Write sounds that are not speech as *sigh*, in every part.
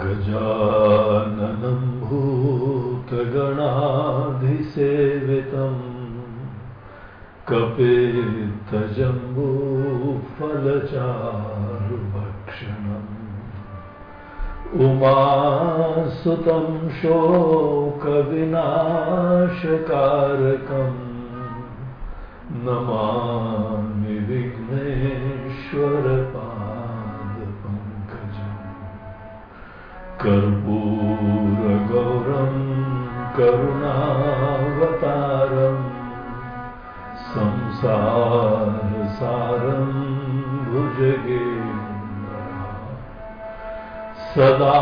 गजाननं भूतगणाधिसेवितम् कपित्तजम्बूफलचारुभक्षणम् उमासुतं शोकविनाशकारकम् नमामि कर्पूरगौरं करुणावतारम् संसारसारं भुजगे सदा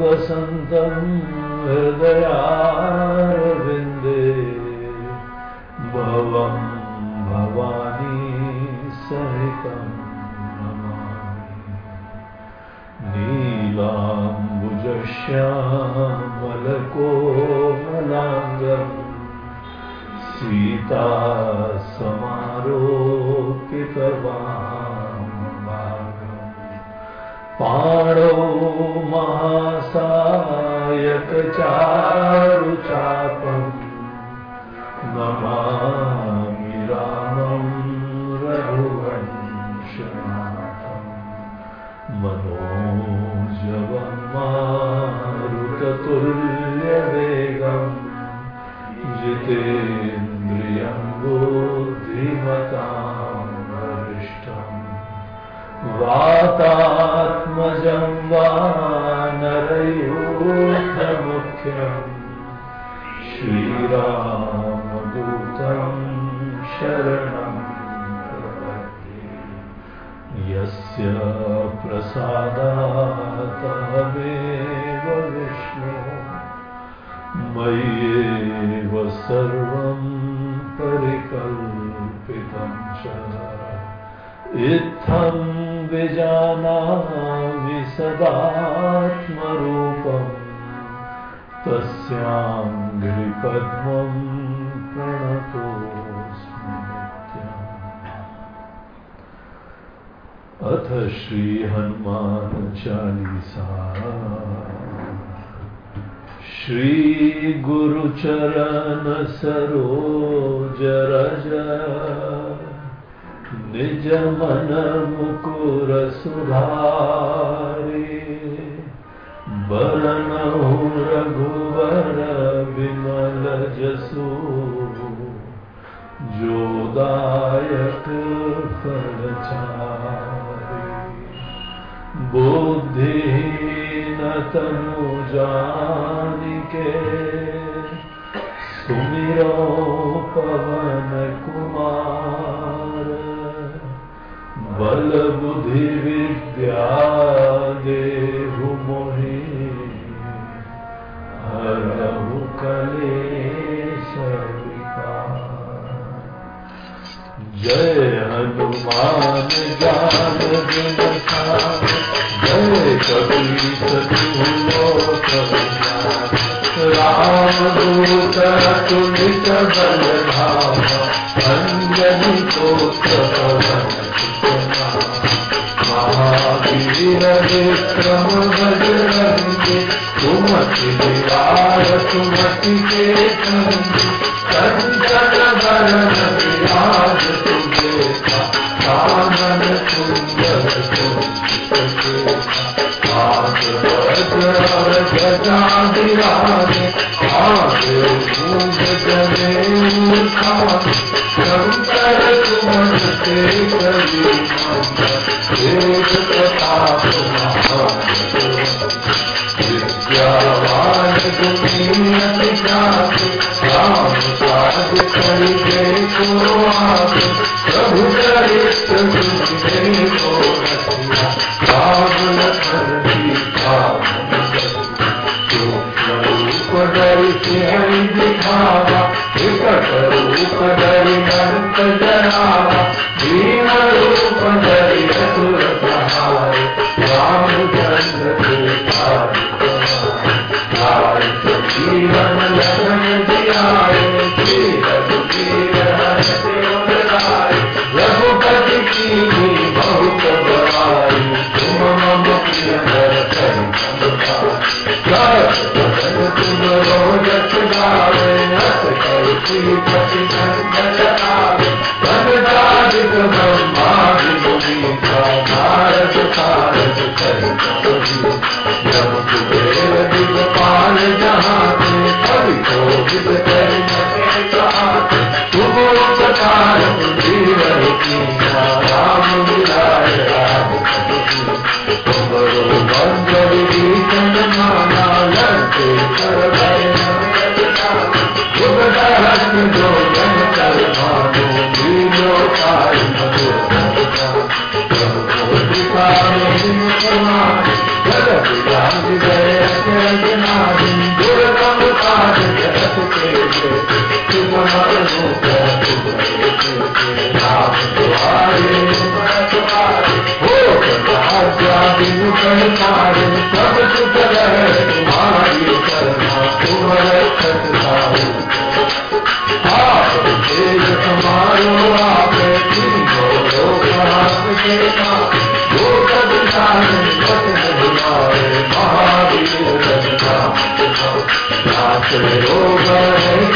वसन्तं हृदयारविन्दे भवं भवानी सहितं नमामि। सीता समारोपितवाग पाणौ महासायकचारुचापम् नमा वातात्मजं वानरयूथमुख्यम् श्रीरामदूतं शरणं यस्य प्रसादातमेव विष्णु मय्येव सर्वं परिकल्पितं च। इत्थं विजानामि सदात्मरूपम्। तस्यां गिरिपद्मं प्रणतोऽस्मि। अथ श्रीहनुमान चालीसा श्रीगुरुचरण सरोज रज निज मन मुकुर सुधारी। बरनहु रघुवर विमल जसु। जोदायक फलचारि बुद्धिहीन तनु जानिके। सुमिरो पवन कुमार बल बुद्धि विद्या देहु मोहि। हरहु कलेश जय हनुमान ज्ञान जय कबीर लोक राम दूत तुलित बल धामा अंजनी पुत्र पवन महावीर विक्रम बजरंगी सुमति विराय सुमति के कंचन बरन विराज सुबेसा कानन सुंदर गजा प्रभु चरित्र को रसिया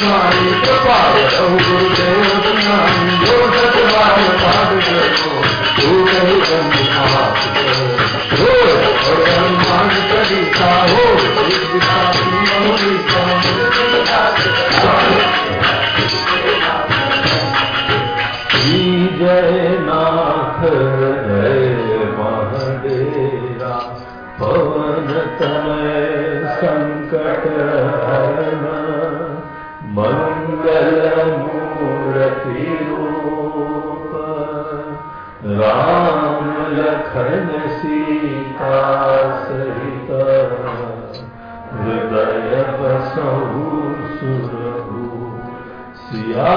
time. सौ सुरहु सिया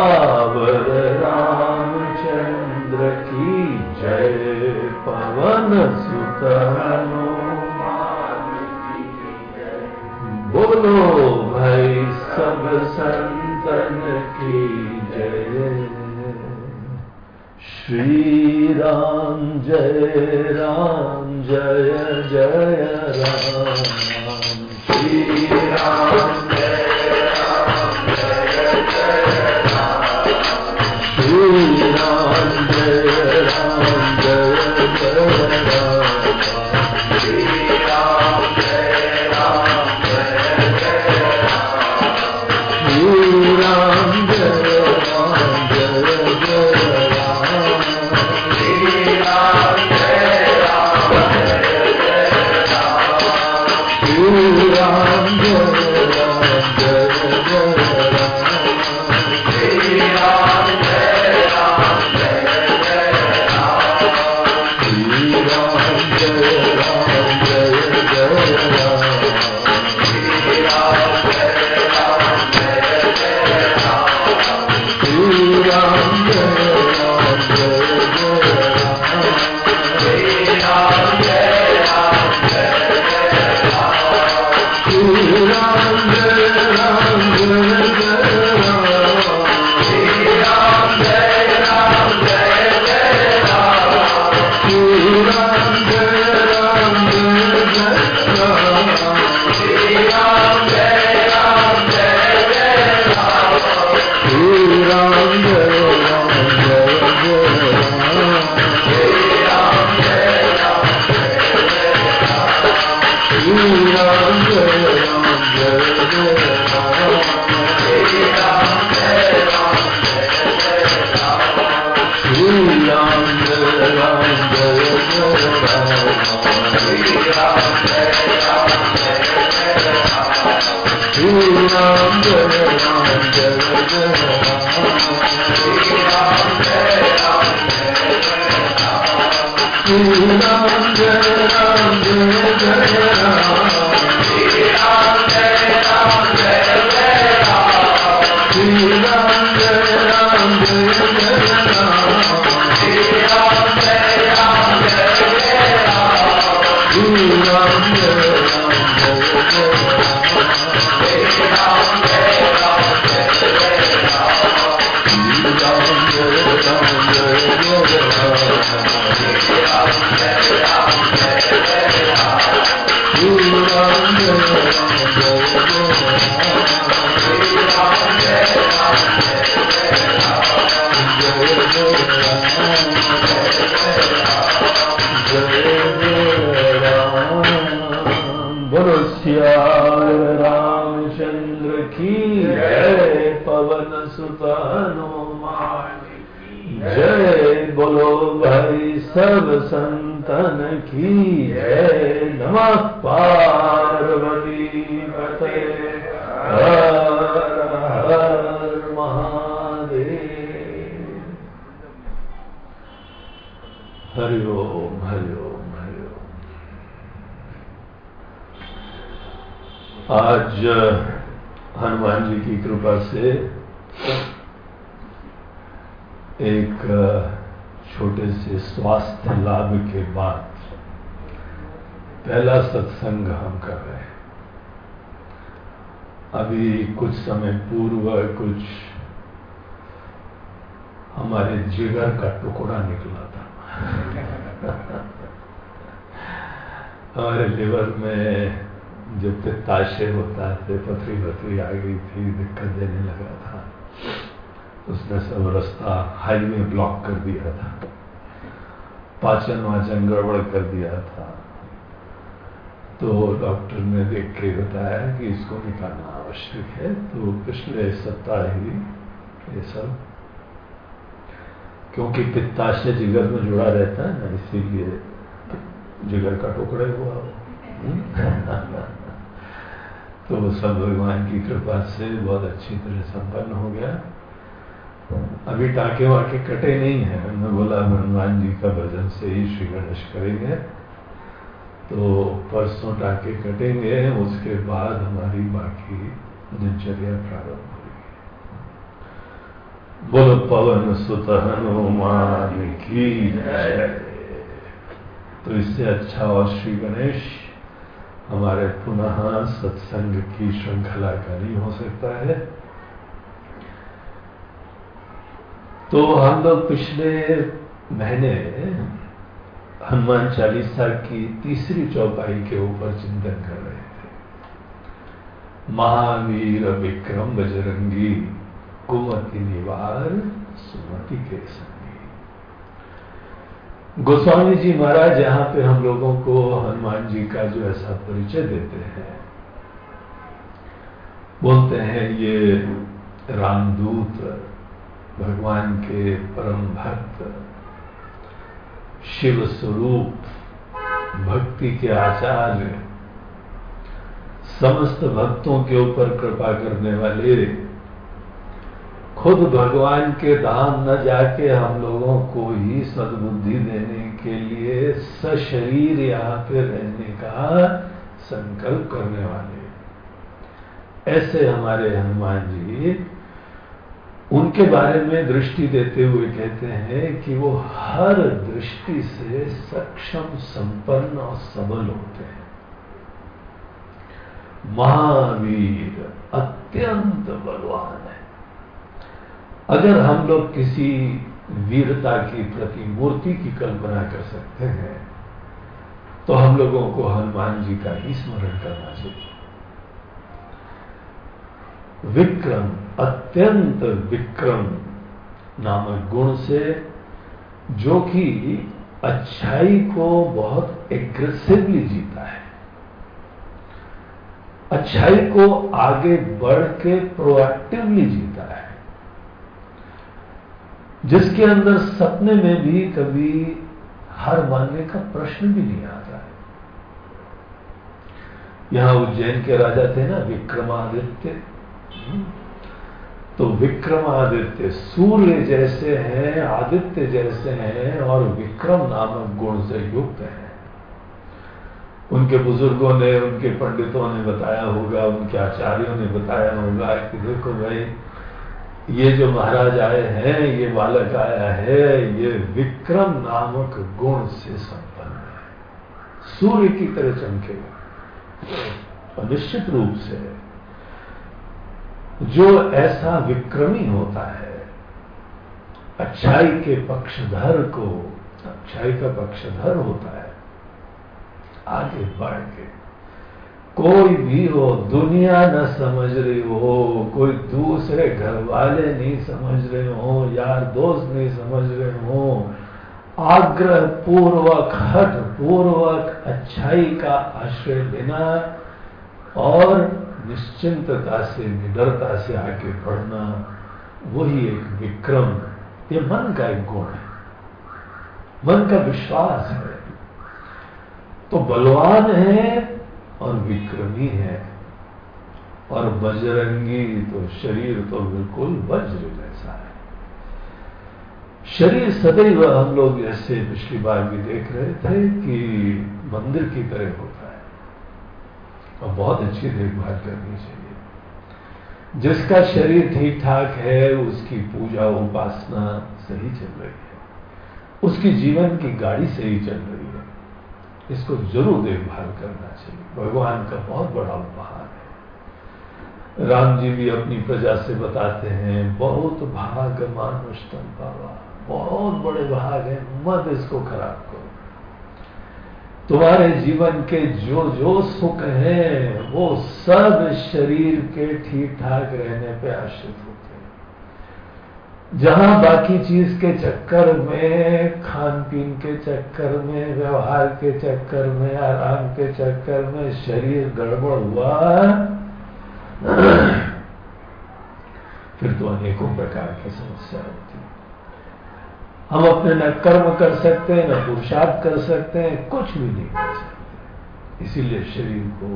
सब सत्संग हम कर रहे हैं। अभी कुछ समय पूर्व कुछ हमारे जिगर का टुकड़ा निकला था। *laughs* हमारे लिवर में जो ताशे होता थे पथरी पथरी आ गई थी, दिक्कत देने लगा था। उसने सब रास्ता हाईवे ब्लॉक कर दिया था। पाचन वाचन गड़बड़ कर दिया था। तो डॉक्टर ने देख बताया कि इसको निकालना आवश्यक है तो पिछले सप्ताह ही ये सब। क्योंकि पित्ताशय जिगर में जुड़ा रहता है ना, इसीलिए जिगर का टुकड़े हुआ। हो *laughs* तो सब भगवान की कृपा से बहुत अच्छी तरह संपन्न हो गया। अभी टाके वाके कटे नहीं है। मैं बोला हनुमान जी का भजन से ही श्री गणेश करेंगे। तो परसों टाके कटेंगे, उसके बाद हमारी बाकी दिनचर्या प्रारंभ होगी। बोल, पवन सुत हनुमान की तो इससे अच्छा और श्री गणेश, हमारे पुनः सत्संग की श्रृंखला का नहीं हो सकता है। तो हम लोग पिछले महीने हनुमान चालीसा की तीसरी चौपाई के ऊपर चिंतन कर रहे थे। महावीर विक्रम बजरंगी, कुमति निवार, सुमति के संगी। गोस्वामी जी महाराज जहाँ पे हम लोगों को हनुमान जी का जो ऐसा परिचय देते हैं, बोलते हैं ये रामदूत, भगवान के परम भक्त। शिव स्वरूप, भक्ति के आचार्य समस्त भक्तों के ऊपर कृपा करने वाले, खुद भगवान के धाम न जाके हम लोगों को ही सद्बुद्धि देने के लिए सशरीर यहाँ पे रहने का संकल्प करने वाले। ऐसे हमारे हनुमान जी उनके बारे में दृष्टि देते हुए कहते हैं कि वो हर दृष्टि से सक्षम, संपन्न और सबल होते हैं। महावीर अत्यंत बलवान है। अगर हम लोग किसी वीरता की प्रतिमूर्ति की कल्पना कर सकते हैं तो हम लोगों को हनुमान जी का ही स्मरण करना चाहिए। विक्रम, अत्यंत विक्रम नामक गुण से, जो कि अच्छाई को बहुत एग्रेसिवली जीता है। अच्छाई को आगे बढ़ के प्रोएक्टिवली जीता है। जिसके अंदर सपने में भी कभी हार मानने का प्रश्न भी नहीं आता है। यहाँ उज्जैन के राजा थे ना, विक्रमादित्य। तो विक्रमादित्य सूर्य जैसे हैं, आदित्य जैसे हैं और विक्रम नामक गुण से युक्त हैं। उनके बुज़ुर्गों ने, उनके पंडितों ने बताया होगा, उनके आचार्यों ने बताया होगा कि देखो भाई, ये जो महाराज आए हैं, ये बालक आया है, ये विक्रम नामक गुण से संपन्न है। सूर्य की तरह चमकेगा निश्चित रूप से जो ऐसा विक्रमी होता है, अच्छाई के पक्षधर को, अच्छाई का पक्षधर होता है, आगे बढ़ के। कोई भी हो, दुनिया न समझ रही हो, कोई दूसरे घर वाले नहीं समझ रहे हो, यार दोस्त नहीं समझ रहे हो, आग्रह पूर्वक हट पूर्वक अच्छाई का आश्रय लेना और निश्चिंतता से, निडरता से आगे बढ़ना, वही एक विक्रम। ये मन का एक गुण है। मन का विश्वास है। तो बलवान है और विक्रमी है। और बजरंगी तो शरीर तो बिल्कुल वज्र जैसा है। शरीर सदैव हम लोग जैसे पिछली बार भी देख रहे थे कि मंदिर की तरह होता और बहुत अच्छी देखभाल करनी चाहिए। जिसका शरीर ठीक ठाक है, उसकी पूजा, उपासना सही चल रही है। उसकी जीवन की गाड़ी सही चल रही है। इसको ज़रूर देखभाल करना चाहिए। भगवान का बहुत बड़ा उपहार है। राम जी भी अपनी प्रजा से बताते हैं, बहुत भाग मानुष पावा। बहुत बड़े भाग है, मत इसको खराब तुम्हारे जीवन के जो जो सुख हैं, वो सब शरीर के ठीक ठाक रहने पे आश्रित होते हैं। जहाँ बाकी चीज़ के चक्कर में खान पीन के चक्कर में, व्यवहार के चक्कर में, आराम के चक्कर में शरीर गड़बड़ हुआ, फिर तो अनेकों प्रकार की समस्या होती हम अपने न कर्म कर सकते हैं, न पुरुषार्थ कर सकते हैं, कुछ भी नहीं कर सकते। इसीलिए शरीर को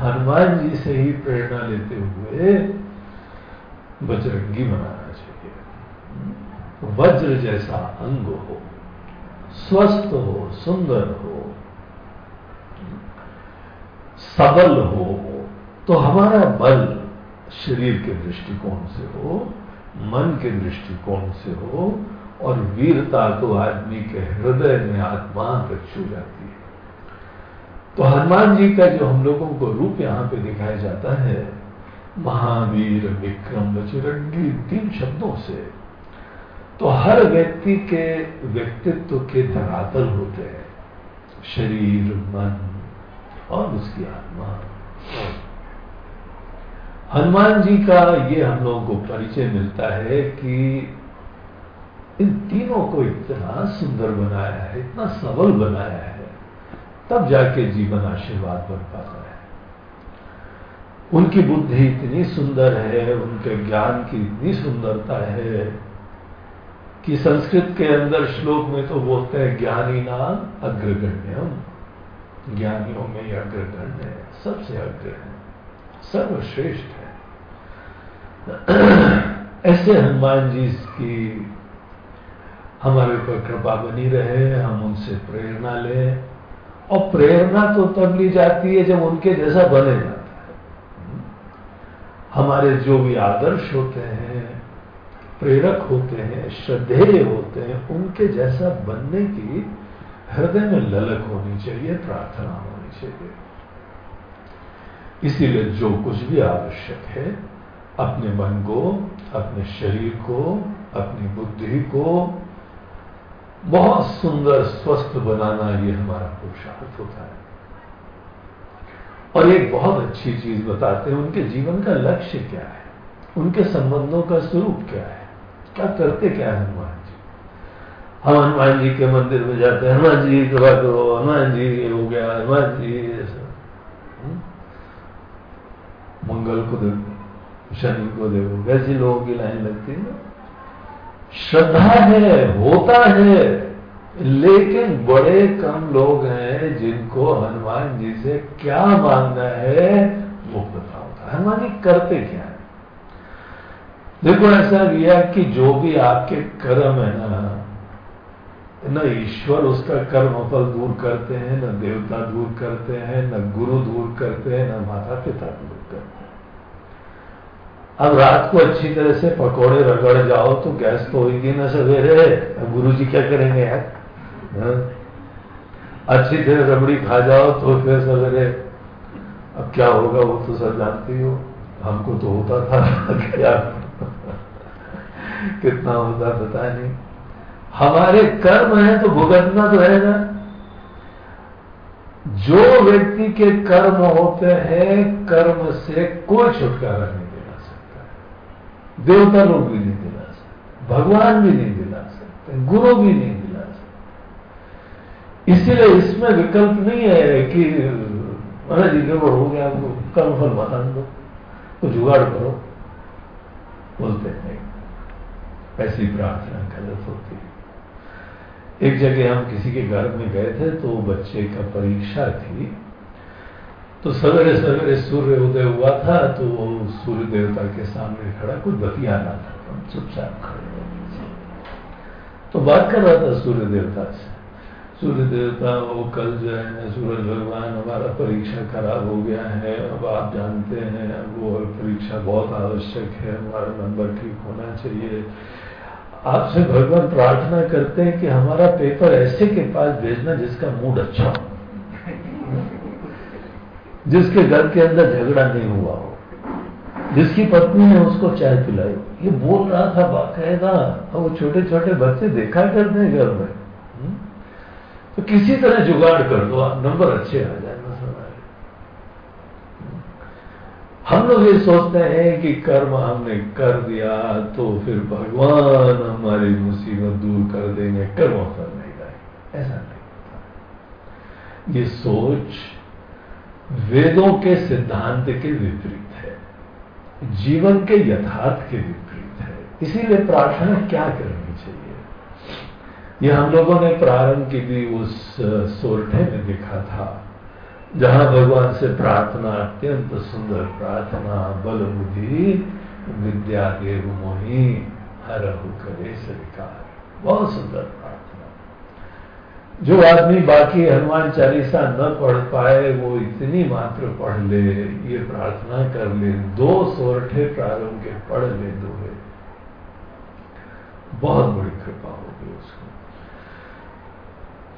हनुमान जी से ही प्रेरणा लेते हुए बजरंगी बनाना चाहिए। वज्र जैसा अंग हो, स्वस्थ हो, सुंदर हो, सबल हो तो हमारा बल शरीर के दृष्टिकोण से हो, मन के दृष्टिकोण से हो और वीरता तो आदमी के हृदय में आत्मा तक छू जाती है। तो हनुमान जी का जो हम लोगों को रूप यहाँ पे दिखाया जाता है, महावीर विक्रम बचरंगी तीन शब्दों से तो हर व्यक्ति के व्यक्तित्व के धरातल होते हैं। शरीर, मन और उसकी आत्मा। हनुमान जी का ये हम लोगों को परिचय मिलता है कि इन तीनों को इतना सुंदर बनाया है, इतना सबल बनाया है, तब जाके जीवन आशीर्वाद बन पाता है। उनकी बुद्धि इतनी सुंदर है, उनके ज्ञान की इतनी सुंदरता है कि संस्कृत के अंदर श्लोक में तो बोलते हैं, ज्ञानी नाम अग्रगण्य ज्ञानियों में अग्रगण्य है, सबसे अग्र है, सर्वश्रेष्ठ है। *clears throat* ऐसे हनुमान जी की हमारे ऊपर कृपा बनी रहे, हम उनसे प्रेरणा लें। और प्रेरणा तो तब ली जाती है जब उनके जैसा बने जाता है। हमारे जो भी आदर्श होते हैं, प्रेरक होते हैं, श्रद्धेय होते हैं, उनके जैसा बनने की हृदय में ललक होनी चाहिए, प्रार्थना होनी चाहिए। इसीलिए जो कुछ भी आवश्यक है, अपने मन को, अपने शरीर को, अपनी बुद्धि को बहुत सुंदर, स्वस्थ बनाना ये हमारा पुरुषार्थ होता है। और एक बहुत अच्छी चीज़ बताते हैं, उनके जीवन का लक्ष्य क्या है? उनके संबंधों का स्वरूप क्या है? क्या करते क्या है हनुमान जी? हम हनुमान जी के मंदिर में जाते हैं, हनुमान जी कृपा करो, हनुमान जी ये हो गया, हनुमान जी हम्म? मंगल को देखो, शनि को देखो वैसे लोगों की लाइन लगती है ना? श्रद्धा है, होता है, लेकिन बड़े कम लोग हैं जिनको हनुमान जी से क्या मांगना है, वो पता होता है। हनुमान जी करते क्या है? देखो, ऐसा किया कि जो भी आपके कर्म है ना, न ईश्वर उसका कर्म फल दूर करते हैं, न देवता दूर करते हैं, न गुरु दूर करते हैं, न माता पिता दूर करते हैं। अब रात को अच्छी तरह से पकोड़े रगड़ जाओ तो गैस तो होगी ना सवेरे। अब गुरु जी क्या करेंगे यार? हाँ? अच्छी तरह रबड़ी खा जाओ तो फिर सवेरे। अब क्या होगा वो तो सब जानती हो हमको तो होता था *laughs* क्या कितना होता पता नहीं। हमारे कर्म है तो भुगतना तो है ना। जो व्यक्ति के कर्म होते हैं, कर्म से कोई छुटकारा नहीं। देवता लोग भी नहीं दिला सकते, भगवान भी नहीं दिला सकते, गुरु भी नहीं दिला सकते। इसीलिए इसमें विकल्प नहीं है कि, महाराज जी, गड़बड़ हो गया आपको कर्म फल बता दो तो जुगाड़ करो। बोलते नहीं ऐसी प्रार्थना गलत होती है। एक जगह हम किसी के घर में गए थे तो बच्चे का परीक्षा थी तो सवेरे सवेरे सूर्य उदय हुआ था तो वो सूर्य देवता के सामने खड़ा कुछ बतियाना था तो चुपचाप खड़े तो बात कर रहा था सूर्य देवता से। सूर्य देवता वो कल जो है ना, सूरज भगवान, हमारा परीक्षा खराब हो गया है, अब आप जानते हैं वो परीक्षा बहुत आवश्यक है, हमारा नंबर ठीक होना चाहिए। आपसे भगवान प्रार्थना करते हैं कि हमारा पेपर ऐसे के पास भेजना जिसका मूड अच्छा हो। जिसके घर के अंदर झगड़ा नहीं हुआ हो, जिसकी पत्नी ने उसको चाय पिलाई, ये बोल रहा था बाकायदा और वो छोटे छोटे बच्चे देखा करते हैं घर में हम्म? तो किसी तरह जुगाड़ कर दो, आप नंबर अच्छे आ जाए हम लोग ये सोचते हैं कि कर्म हमने कर दिया तो फिर भगवान हमारी मुसीबत दूर कर देंगे, कर्म फल नहीं लाए ऐसा नहीं होता। ये सोच वेदों के सिद्धांत के विपरीत है, जीवन के यथार्थ के विपरीत है। इसीलिए प्रार्थना क्या करनी चाहिए? ये हम लोगों ने प्रारंभ की भी उस सोरठे में देखा था, जहाँ भगवान से प्रार्थना, अत्यंत सुंदर प्रार्थना, बल बुद्धि, विद्या देव मोही, हर करे स्वीकार बहुत सुंदर। प्रार्थना जो आदमी बाकी हनुमान चालीसा न पढ़ पाए, वो इतनी मात्र पढ़ ले, ये प्रार्थना कर ले, दो सोरठे प्रारंभ के पढ़ ले दो बहुत बड़ी कृपा होगी उसको।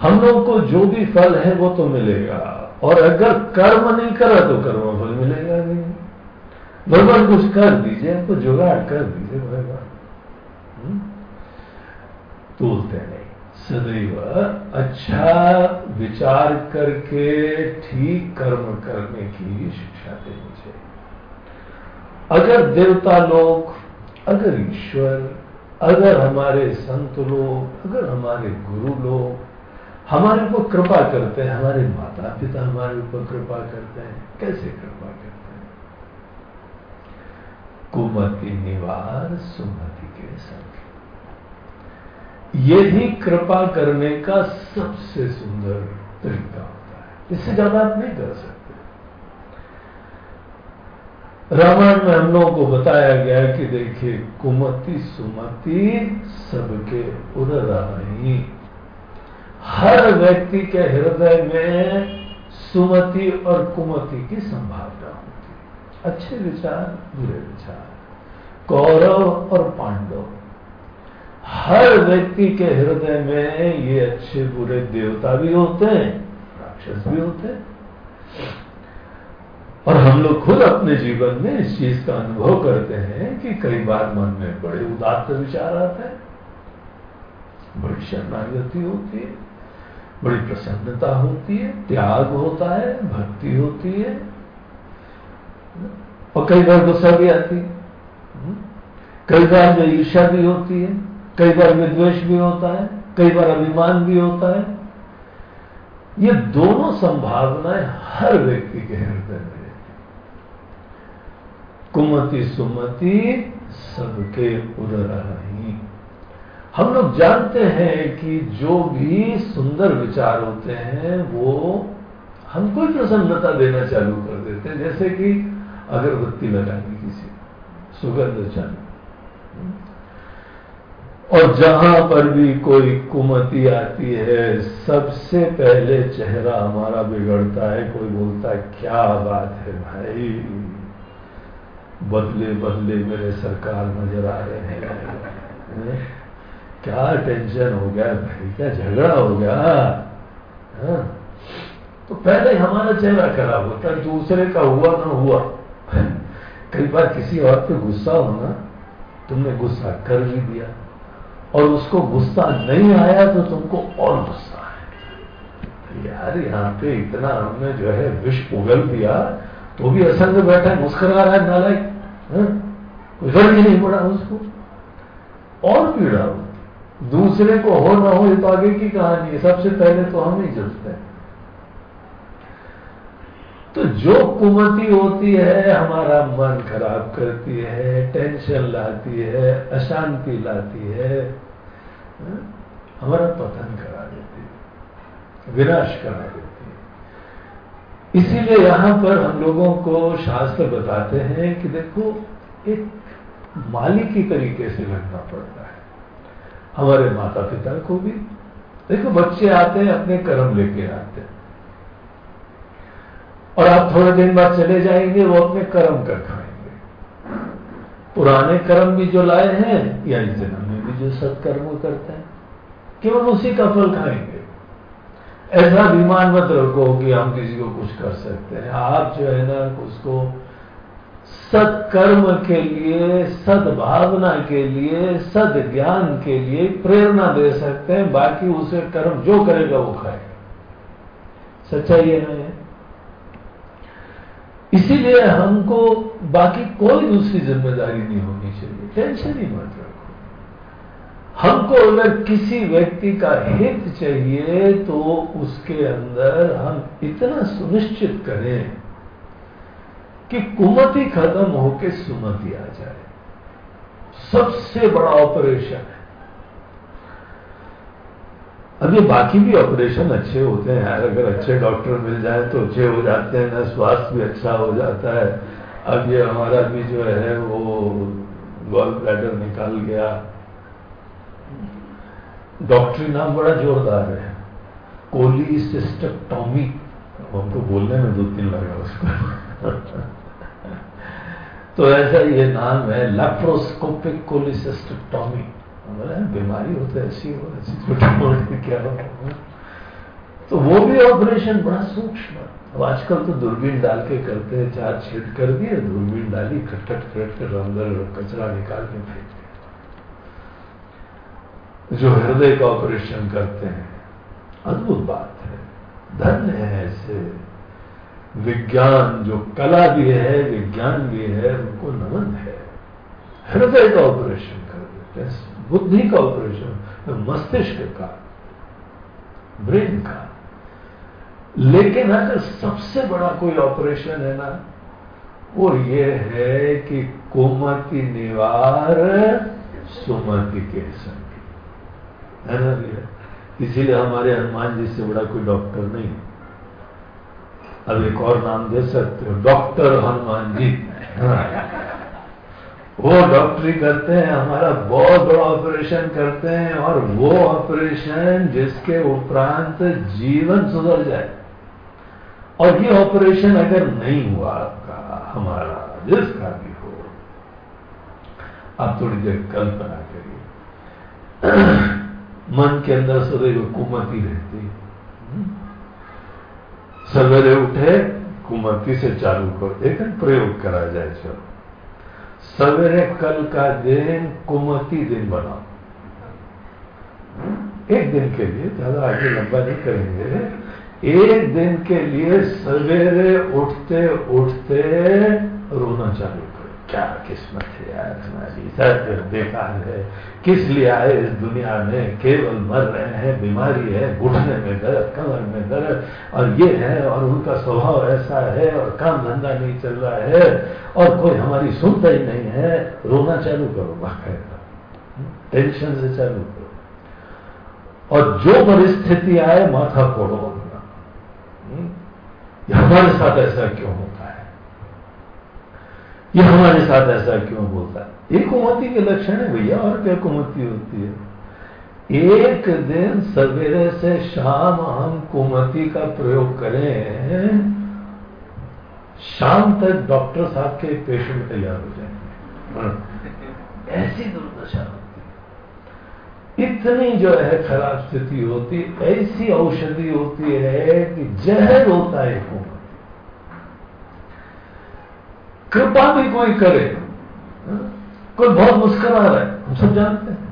हम लोग को जो भी फल है, वो तो मिलेगा। और अगर कर्म नहीं करा तो कर्म फल मिलेगा नहीं। भगवान कुछ कर दीजिए आपको जुगाड़ कर दीजिए, भगवान। हम्म? तोलते नहीं सदैव अच्छा विचार करके ठीक कर्म करने की शिक्षा देनी चाहिए। अगर देवता लोग, अगर ईश्वर, अगर हमारे संत लोग, अगर हमारे गुरु लोग हमारे ऊपर कृपा करते हैं, हमारे माता पिता हमारे ऊपर कृपा करते हैं, कैसे कृपा करते हैं? कुमति निवार सुमति के संग। यही कृपा करने का सबसे सुंदर तरीका होता है। इससे ज़्यादा आप नहीं कर सकते। रामायण में हम लोगों को बताया गया कि देखिए, कुमति सुमति सबके रही हर व्यक्ति के हृदय में सुमति और कुमति की संभावना होती है। अच्छे विचार, बुरे विचार, कौरव और पांडव। हर व्यक्ति के हृदय में ये अच्छे बुरे देवता भी होते हैं, राक्षस भी होते हैं। और हम लोग खुद अपने जीवन में इस चीज़ का अनुभव करते हैं कि कई बार मन में बड़े उदात्त विचार आते हैं। बड़ी शरणागति होती है, बड़ी प्रसन्नता होती है, त्याग होता है, भक्ति होती है। और कई बार गुस्सा भी आती है? कई बार में ईर्षा भी होती है। कई बार विद्वेश भी होता है, कई बार अभिमान भी होता है। ये दोनों संभावनाएँ हर व्यक्ति के हृदय में कुमति सुमति सबके उदर ही हम लोग जानते हैं कि जो भी सुंदर विचार होते हैं, वो हमको ही प्रसन्नता देना चालू कर देते हैं। जैसे कि अगरबत्ती लगानी किसी सुगंध चालू। और जहाँ पर भी कोई कुमति आती है, सबसे पहले चेहरा हमारा बिगड़ता है, कोई बोलता है, क्या बात है भाई? बदले बदले मेरे सरकार नज़र आ रहे हैं। क्या टेंशन हो गया? भाई, क्या झगड़ा हो गया? हा? तो पहले हमारा चेहरा खराब होता है दूसरे का हुआ ना हुआ। कई बार किसी और पे गुस्सा होना तुमने गुस्सा कर भी दिया। और उसको गुस्सा नहीं आया तो तुमको और गुस्सा आया। यार, यहाँ पे इतना हमने जो है विष उगल दिया तो भी असंग बैठा है मुस्करा रहा है, नालायक हाँ? कोई फ़र्क ही नहीं पड़ा उसको। और पीड़ा दूसरे को हो ना हो, ये तो आगे की कहानी है, सबसे पहले तो हम ही जुड़ते हैं। तो जो कुमति होती है, हमारा मन खराब करती है टेंशन लाती है, अशांति लाती है हाँ? हमारा पतन करा देती है, विनाश करा देती है। इसीलिए यहाँ पर हम लोगों को शास्त्र बताते हैं कि देखो, एक माली की तरीके से लड़ना पड़ता है। हमारे माता पिता को भी। देखो, बच्चे आते हैं, अपने कर्म लेके आते हैं। और आप थोड़े दिन बाद चले जाएँगे, वो अपने कर्म कर खाएँगे। पुराने कर्म भी जो लाए हैं, या इस जन्म में भी जो सत्कर्म करते हैं, केवल उसी का फल खाएँगे। ऐसा विमान मत रखो कि हम किसी को कुछ कर सकते हैं। आप जो है ना, उसको सत्कर्म के लिए, सद्भावना के लिए सद ज्ञान के लिए प्रेरणा दे सकते हैं, बाकी उसे कर्म जो करेगा वो खाएगा। सच्चाई है। इसीलिए हमको बाकी कोई दूसरी ज़िम्मेदारी नहीं होनी चाहिए। टेंशन ही मत रखो। हमको अगर किसी व्यक्ति का हित चाहिए तो उसके अंदर हम इतना सुनिश्चित करें कि कुमति खत्म होके सुमति आ जाए। सबसे बड़ा ऑपरेशन है अब ये बाकी भी ऑपरेशन अच्छे होते हैं। यार अगर अच्छे डॉक्टर मिल जाए तो अच्छे हो जाते हैं, ना स्वास्थ्य भी अच्छा हो जाता है। अब ये हमारा भी जो है वो गोल ब्लैडर निकाल गया। डॉक्टरी नाम बड़ा जोरदार है। कोली कोलिसिस्टेक्टोमी हमको बोलने में दो तीन लगा उसको। *laughs* तो ऐसा ये नाम है लेप्रोस्कोपिक कोलिसिस्टेक्टोमी बीमारी है, ऐसी हो, ऐसी छोटी मोटी क्या हो? तो वो भी ऑपरेशन बड़ा सूक्ष्म। अब आजकल तो दूरबीन डाल के करते हैं, चार छेद कर दिए, दूरबीन डाली, खटखट खट कर अंदर कचरा निकाल के फेंक जो हृदय का ऑपरेशन करते हैं, अद्भुत बात है। धन्य है ऐसे। विज्ञान, जो कला भी है, विज्ञान भी है, उनको नमन है। हृदय का ऑपरेशन कर देते हैं बुद्धि का ऑपरेशन मस्तिष्क का ब्रेन का। लेकिन अगर सबसे बड़ा कोई ऑपरेशन है ना, वो ये है कि कोमति निवार सुमति के संगी। है ना भैया? इसीलिए हमारे हनुमान जी से बड़ा कोई डॉक्टर नहीं अब एक और नाम दे सकते हो डॉक्टर हनुमान जी। *laughs* वो डॉक्टरी करते हैं, हमारा बहुत बड़ा ऑपरेशन करते हैं और वो ऑपरेशन जिसके उपरांत जीवन सुधर जाए। और ये ऑपरेशन अगर नहीं हुआ आपका, हमारा जिसका भी हो। आप थोड़ी देर कल्पना करिए। *clears throat* मन के अंदर सदैव कुमति रहती सवेरे उठे, कुमति से चालू करो। एक प्रयोग करा जाए चलो। सवेरे कल का दिन कुमती दिन बनाओ एक दिन के लिए, ज़्यादा आगे लंबा नहीं करेंगे। एक दिन के लिए सवेरे उठते उठते रोना चालू क्या किस्मत है यार हमारी? सब बेकार है। किस लिए आए इस दुनिया में? केवल मर रहे हैं, बीमारी है, घुटने में दर्द, कमर में दर्द, और ये है, और उनका स्वभाव ऐसा है, और काम धंधा नहीं चल रहा है, और कोई हमारी सुनता ही नहीं है। रोना चालू करो, बाकायदा। टेंशन से चालू करो। और जो परिस्थिति आए, माथा फोड़ो अपना। हम्म? हमारे साथ ऐसा क्यों होता? ये हमारे साथ ऐसा क्यों बोलता है? ये कुमति के लक्षण है भैया, और क्या कुमति होती है? एक दिन सवेरे से शाम हम कुमति का प्रयोग करें, शाम तक डॉक्टर साहब के पेशेंट तैयार हो जाएँगे। ऐसी दुर्दशा होती है। इतनी जो है खराब स्थिति होती, ऐसी औषधि होती है कि जहर होता है कुमति। कृपा भी कोई करे। हाँ? कोई बहुत मुस्कुरा रहा है। हम सब जानते हैं।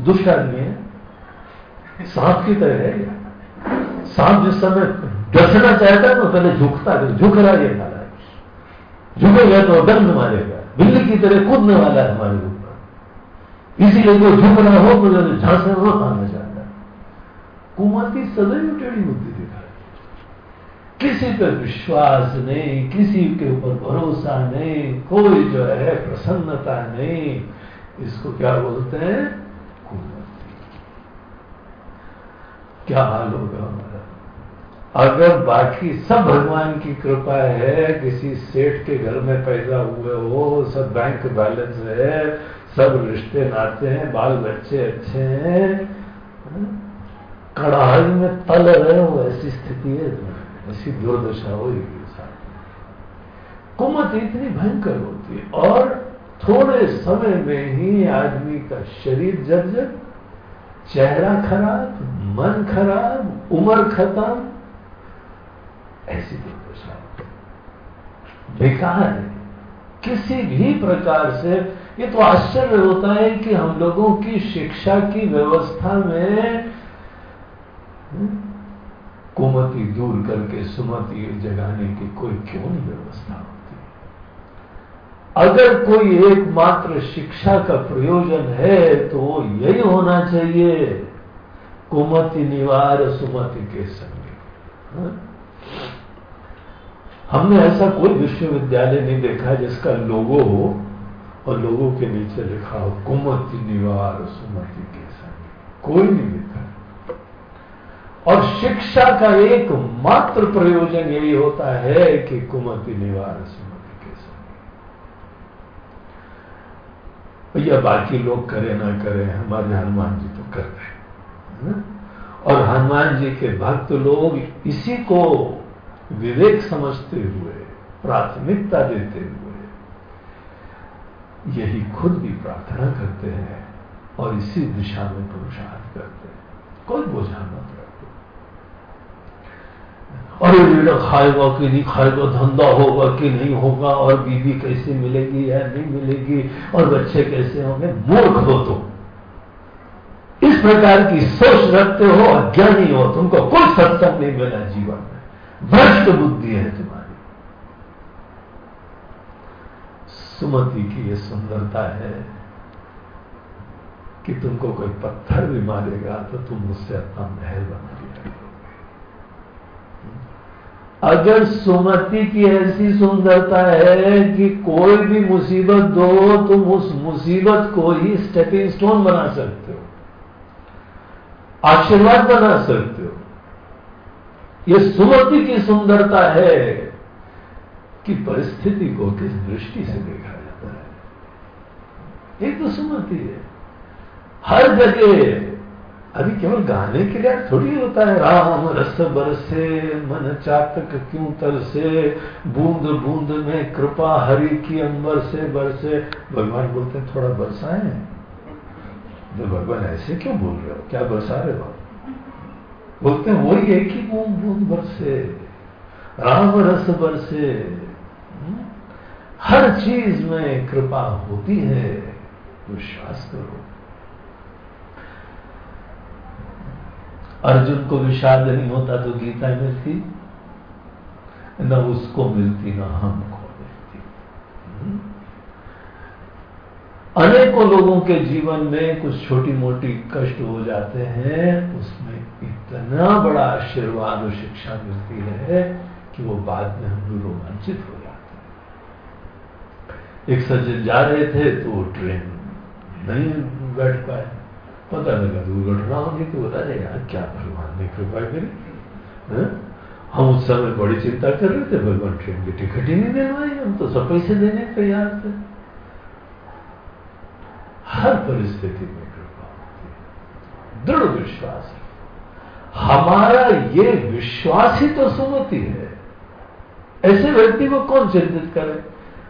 दुष्ट आदमी है। सांप की तरह है सांप जिस समय डसना चाहता है तो पहले झुकता है। झुक रहा है मारा झुकेगा तो दंड मारेगा। बिल्ली की तरह कूदने वाला है हमारे ऊपर। इसीलिए जो झुक रहा हो तो झांसे वो आना चाहता है। कुमाती सदैव टेढ़ी दिखा किसी पर विश्वास नहीं, किसी के ऊपर भरोसा नहीं, कोई जो है प्रसन्नता नहीं। इसको क्या बोलते हैं? क्या हाल होगा हमारा? अगर बाकी सब भगवान की कृपा है, किसी सेठ के घर में पैदा हुए हो, सब बैंक बैलेंस है, सब रिश्ते नाते हैं, बाल बच्चे अच्छे हैं कड़ाही में तल रहे हो, ऐसी स्थिति है ऐसी दुर्दशा होगी कुमत इतनी भयंकर होती है। और थोड़े समय में ही आदमी का शरीर जर्जर, चेहरा खराब, मन खराब, उम्र खत्म, ऐसी दुर्दशा बेकार है। किसी भी प्रकार से ये तो आश्चर्य होता है कि हम लोगों की शिक्षा की व्यवस्था में कुमति दूर करके सुमति जगाने की कोई क्यों नहीं व्यवस्था होती? अगर कोई एकमात्र शिक्षा का प्रयोजन है तो यही होना चाहिए। कुमति निवार सुमति के संग। हाँ? हमने ऐसा कोई विश्वविद्यालय नहीं देखा जिसका लोगो हो और लोगों के नीचे लिखा हो, कुमति निवार सुमति के संग। कोई नहीं और शिक्षा का एक मात्र प्रयोजन यही होता है कि कुमति निवार भैया, बाकी लोग करे ना करे, हमारे हनुमान जी तो कर रहे और हनुमान जी के भक्त लोग इसी को विवेक समझते हुए, प्राथमिकता देते हुए, यही खुद भी प्रार्थना करते हैं और इसी दिशा में पुरुषार्थ करते हैं। कोई बोझा मत अरे बेटा खाएगा कि नहीं, खाएगा, धंधा होगा कि नहीं होगा, और बीबी कैसे मिलेगी या नहीं मिलेगी, और बच्चे कैसे होंगे, मूर्ख हो तो इस प्रकार की सोच रखते हो, अज्ञानी हो, तुमको कोई सत्संग नहीं मिला जीवन में। भ्रष्ट बुद्धि है तुम्हारी। सुमति की यह सुंदरता है कि तुमको कोई पत्थर भी मारेगा तो तुम उससे अपना महल बना लिया अगर सुमति की ऐसी सुंदरता है कि कोई भी मुसीबत दो, तुम उस मुसीबत को ही स्टेपिंग स्टोन बना सकते हो। आशीर्वाद बना सकते हो। यह सुमति की सुंदरता है कि परिस्थिति को किस दृष्टि से देखा जाता है। एक तो सुमति है। हर जगह अभी केवल गाने के लिए थोड़ी होता है। राम रस बरसे, मन चातक क्यों तर से बूंद बूंद में कृपा हरि की अंबर से बरसे। भगवान बोलते हैं, थोड़ा बरसाए। तो भगवान, ऐसे क्यों बोल रहे हो? क्या बरसा रहे हो? बोलते हैं, वही एक ही बूंद बूंद बरसे। राम रस बरसे। हम्म? हर चीज़ में कृपा होती है। विश्वास करो अर्जुन को विषाद नहीं होता तो गीता मिलती न उसको मिलती, न हमको मिलती? अनेकों लोगों के जीवन में कुछ छोटी मोटी कष्ट हो जाते हैं, उसमें इतना बड़ा आशीर्वाद और शिक्षा मिलती है कि वो बाद में हम लोग रोमांचित हो जाते हैं एक सज्जन जा रहे थे तो ट्रेन नहीं बैठ पाए पता लगा दुर्घटना होने की बता यार क्या भगवान ने कृपा करी? हम उस समय बड़ी चिंता कर रहे थे, भगवान ट्रेन की टिकट ही नहीं देवाई हम तो सब पैसे देने तैयार थे। हर परिस्थिति में कृपा होती है। दृढ़ विश्वास हमारा ये विश्वास ही तो सुमति है। ऐसे व्यक्ति को कौन चिंतित करे?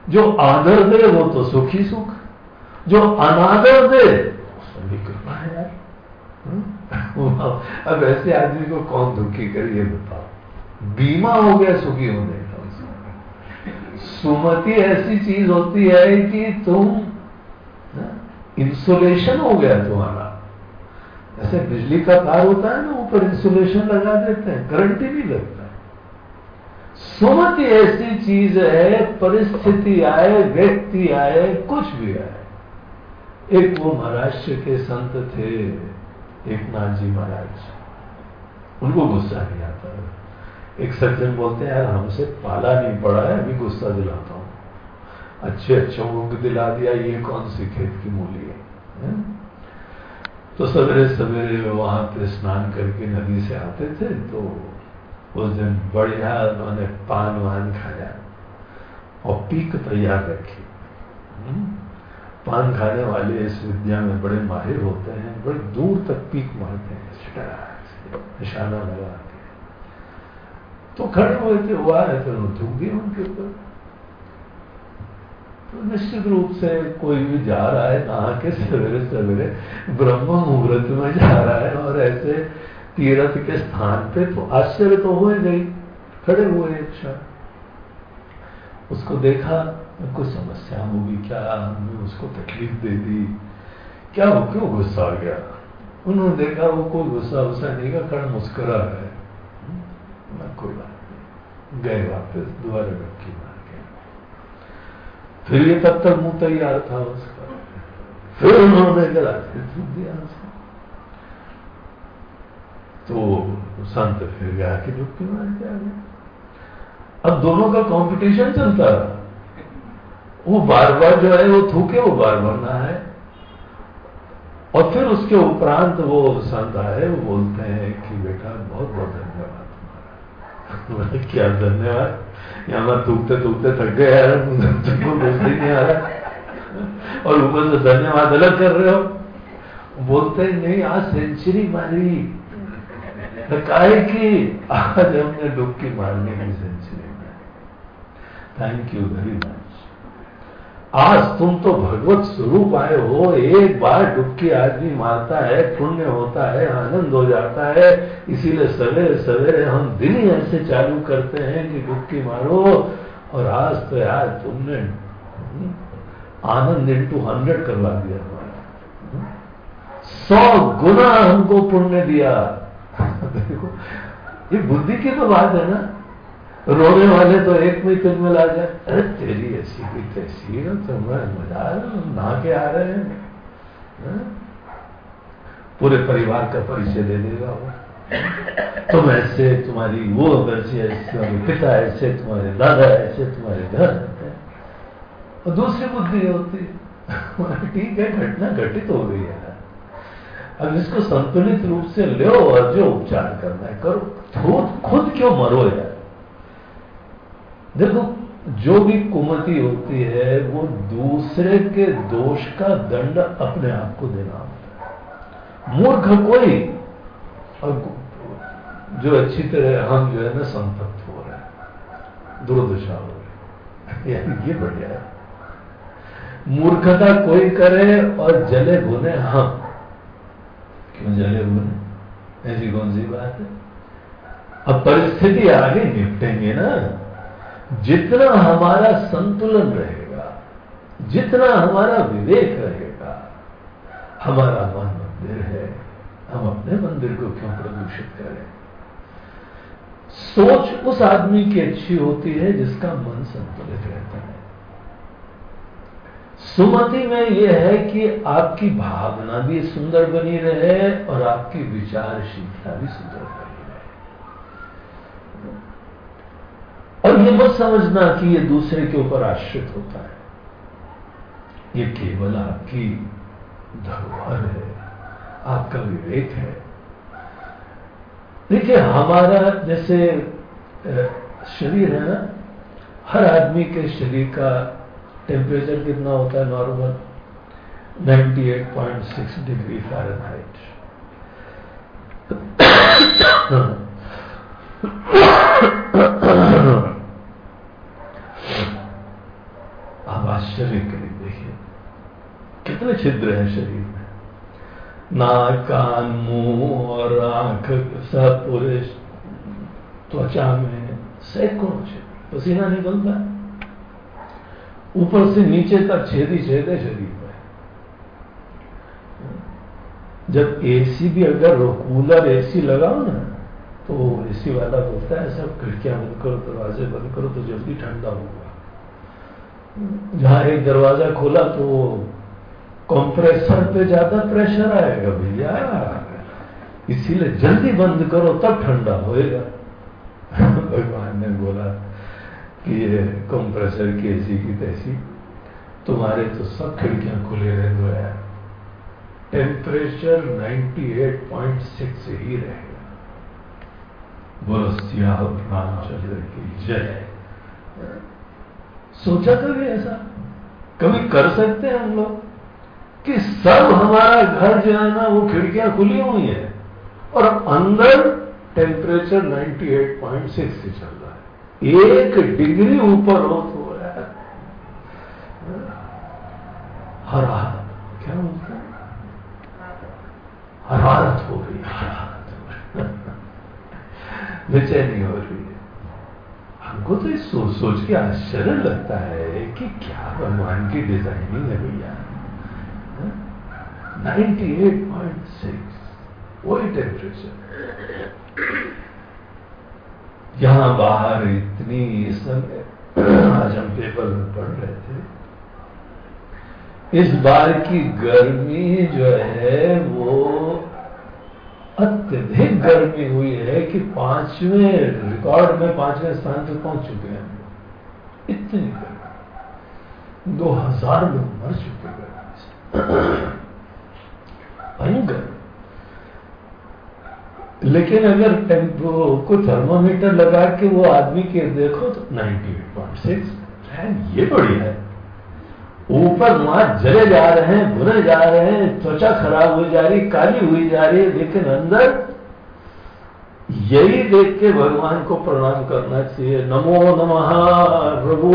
जो आदर दे, वो तो सुखी सुख। जो अनादर दे उसमें भी कृपा है यार हम्म? अब ऐसे आदमी को कौन दुखी करे, ये बताओ। बीमा हो गया, सुखी होने का सुमति ऐसी चीज़ होती है कि तुम इंसुलेशन हो गया तुम्हारा। ऐसे बिजली का तार होता है ना, ऊपर इंसुलेशन लगा देते हैं करंट ही नहीं लगता सुमति ऐसी चीज़ है, परिस्थिति आए, व्यक्ति आए, कुछ भी आए। एक वो महाराष्ट्र के संत थे। एक नाथ जी महाराज। उनको गुस्सा नहीं आता है। एक सज्जन बोलते हैं यार हमसे पाला नहीं पड़ा है अभी गुस्सा दिलाता हूँ। अच्छे अच्छों को दिला दिया ये कौन सी खेत की मूली है, है? तो सवेरे सवेरे वहाँ पे स्नान करके नदी से आते थे तो उस दिन बढ़िया उन्होंने पान वान खाया और पीक तैयार रखी। हम्म? पान खाने वाले इस विद्या में बड़े माहिर होते हैं, बड़े दूर तक पीक मारते हैं। निशाना लगा के तो खड़े हुए थे हुआ है फिर थूक दिया उनके ऊपर। तो निश्चित रूप से कोई भी जा रहा है, नहा के सवेरे सवेरे ब्रह्म मुहूर्त में जा रहा है और ऐसे तीर्थ के स्थान पे तो आश्चर्य तो हो गई, खड़े हुए क्षण। उसको देखा कोई समस्या होगी, क्या हमने उसको तकलीफ़ दे दी? क्या वो क्यों गुस्सा आ गया? उन्होंने देखा वो कोई गुस्सा वुस्सा नहीं का खड़ा मुस्कुरा है। कोई बात नहीं। गए वापस, दोबारा डुबकी मार फिर ये तब तक मुँह तैयार था उसका। फिर उन्होंने गला दिया उसको। तो संत फिर गया कि डुबकी मार के आ गया अब दोनों का कंपटीशन चलता रहा। वो बार बार जो है, वो थूके, वो बार बार ना है और फिर उसके उपरांत वो संत आए, वो बोलते हैं कि बेटा बहुत बहुत धन्यवाद तुम्हारा। *laughs* क्या धन्यवाद? यहाँ थूकते थूकते थक गए यार, तुमको दोस्ती नहीं आ रहा। और ऊपर से धन्यवाद अलग कर रहे हो। बोलते हैं, नहीं, आज सेंचुरी मारी। काहे की आज हमने डुबकी मारने की सेंचुरी मारी। थैंक यू वेरी मच आज तुम तो भगवत स्वरूप आए हो, एक बार डुबकी आदमी मारता है, पुण्य होता है, आनंद हो जाता है, इसीलिए सवेरे सवेरे हम दिन ही ऐसे चालू करते हैं कि डुबकी मारो, और आज तो यार तुमने आनंद इंटू हंड्रेड करवा दिया हमारा सौ गुना हमको पुण्य दिया। *laughs* देखो, ये बुद्धि की तो बात है ना। रोने वाले तो एक में तुम मिला जाए। अरे तेरी ऐसी की तैसी है तुम्हें मज़ा आ रहा नहा के आ रहे हैं। हाँ? पूरे परिवार का परिचय दे देगा वो तुम ऐसे तुम्हारी वो ऐसे तुम्हारे पिता, ऐसे तुम्हारे दादा, ऐसे तुम्हारे घर। और दूसरी बुद्धि होती ठीक है, घटना घटित हो गई है। अब इसको संतुलित रूप से लो और जो उपचार करना है करो। खुद क्यों मरो यार? देखो, जो भी कुमति होती है, वो दूसरे के दोष का दंड अपने आप को देना होता है। मूर्ख कोई और जो अच्छी तरह हम जो है ना संतप्त हो रहे हैं, दुर्दशा हो रही है। *laughs* ये बढ़िया है। मूर्खता कोई करे और जले भुने हम क्यों जले भुने? ऐसी कौन सी बात है? अब परिस्थिति आगे निपटेंगे ना। जितना हमारा संतुलन रहेगा, जितना हमारा विवेक रहेगा, हमारा मन मंदिर है। हम अपने मंदिर को क्यों प्रदूषित करें? सोच उस आदमी की अच्छी होती है जिसका मन संतुलित रहता है। सुमति में यह है कि आपकी भावना भी सुंदर बनी रहे और आपकी विचारशीलता भी सुंदर बनी रहे। और ये मत समझना कि ये दूसरे के ऊपर आश्रित होता है। ये केवल आपकी धरोहर है, आपका विवेक है। देखिए, हमारा जैसे शरीर है ना, हर आदमी के शरीर का टेम्परेचर कितना होता है नॉर्मल 98.6 डिग्री फ़ारेनहाइट आप आश्चर्य करें, देखिए। कितने छिद्र हैं शरीर में? नाक, कान, मुँह और आँख सब पूरे त्वचा में सैकड़ों छिद्र। पसीना निकलता है? ऊपर से नीचे तक छेद ही छेद है शरीर में। जब एसी भी अगर कूलर एसी लगाओ ना तो एसी वाला बोलता है सब खिड़कियाँ बंद करो, दरवाजे बंद करो तो जल्दी ठंडा होगा जहाँ एक दरवाज़ा खोला तो वो कंप्रेसर पे ज़्यादा प्रेशर आएगा भैया। इसीलिए जल्दी बंद करो, तब ठंडा होएगा। *laughs* भगवान ने बोला कि ये कंप्रेसर की ऐसी की तैसी, तुम्हारे तो सब खिड़कियाँ खुले रहे दो यार टेम्परेचर 98.6 ही रहेगा। बोलो सियाह रामचंद्र की जय। सोचा कभी ऐसा? कभी कर सकते हैं हम लोग? कि सब हमारा घर जो है ना, वो खिड़कियाँ खुली हुई है और अंदर टेम्परेचर 98.6 से चल रहा है। एक डिग्री ऊपर हो तो है। हरा क्या बोलते हैं? हरारत *laughs* हो रही है बेचैनी हो रही हमको तो सोच सोच के आश्चर्य लगता है कि क्या भगवान की डिज़ाइनिंग है भैया? 98.6 वही टेम्परेचर यहाँ बाहर इतनी समय, आज हम पेपर में पढ़ रहे थे। इस बार की गर्मी जो है वो अत्यधिक गर्मी हुई है कि पाँचवें रिकॉर्ड में पाँचवें स्थान पर पहुँच चुके हैं इतनी गर्मी। दो हज़ार लोग मर चुके हैं। भयंकर। लेकिन अगर टेंपो को थर्मोमीटर लगा के वो आदमी के देखो तो 98.6 ये बढ़िया है। ऊपर वहाँ जले जा रहे हैं भुने जा रहे हैं, त्वचा खराब हुई जा रही, काली हुई जा रही है। लेकिन अंदर यही देख के भगवान को प्रणाम करना चाहिए। नमो नमः प्रभु,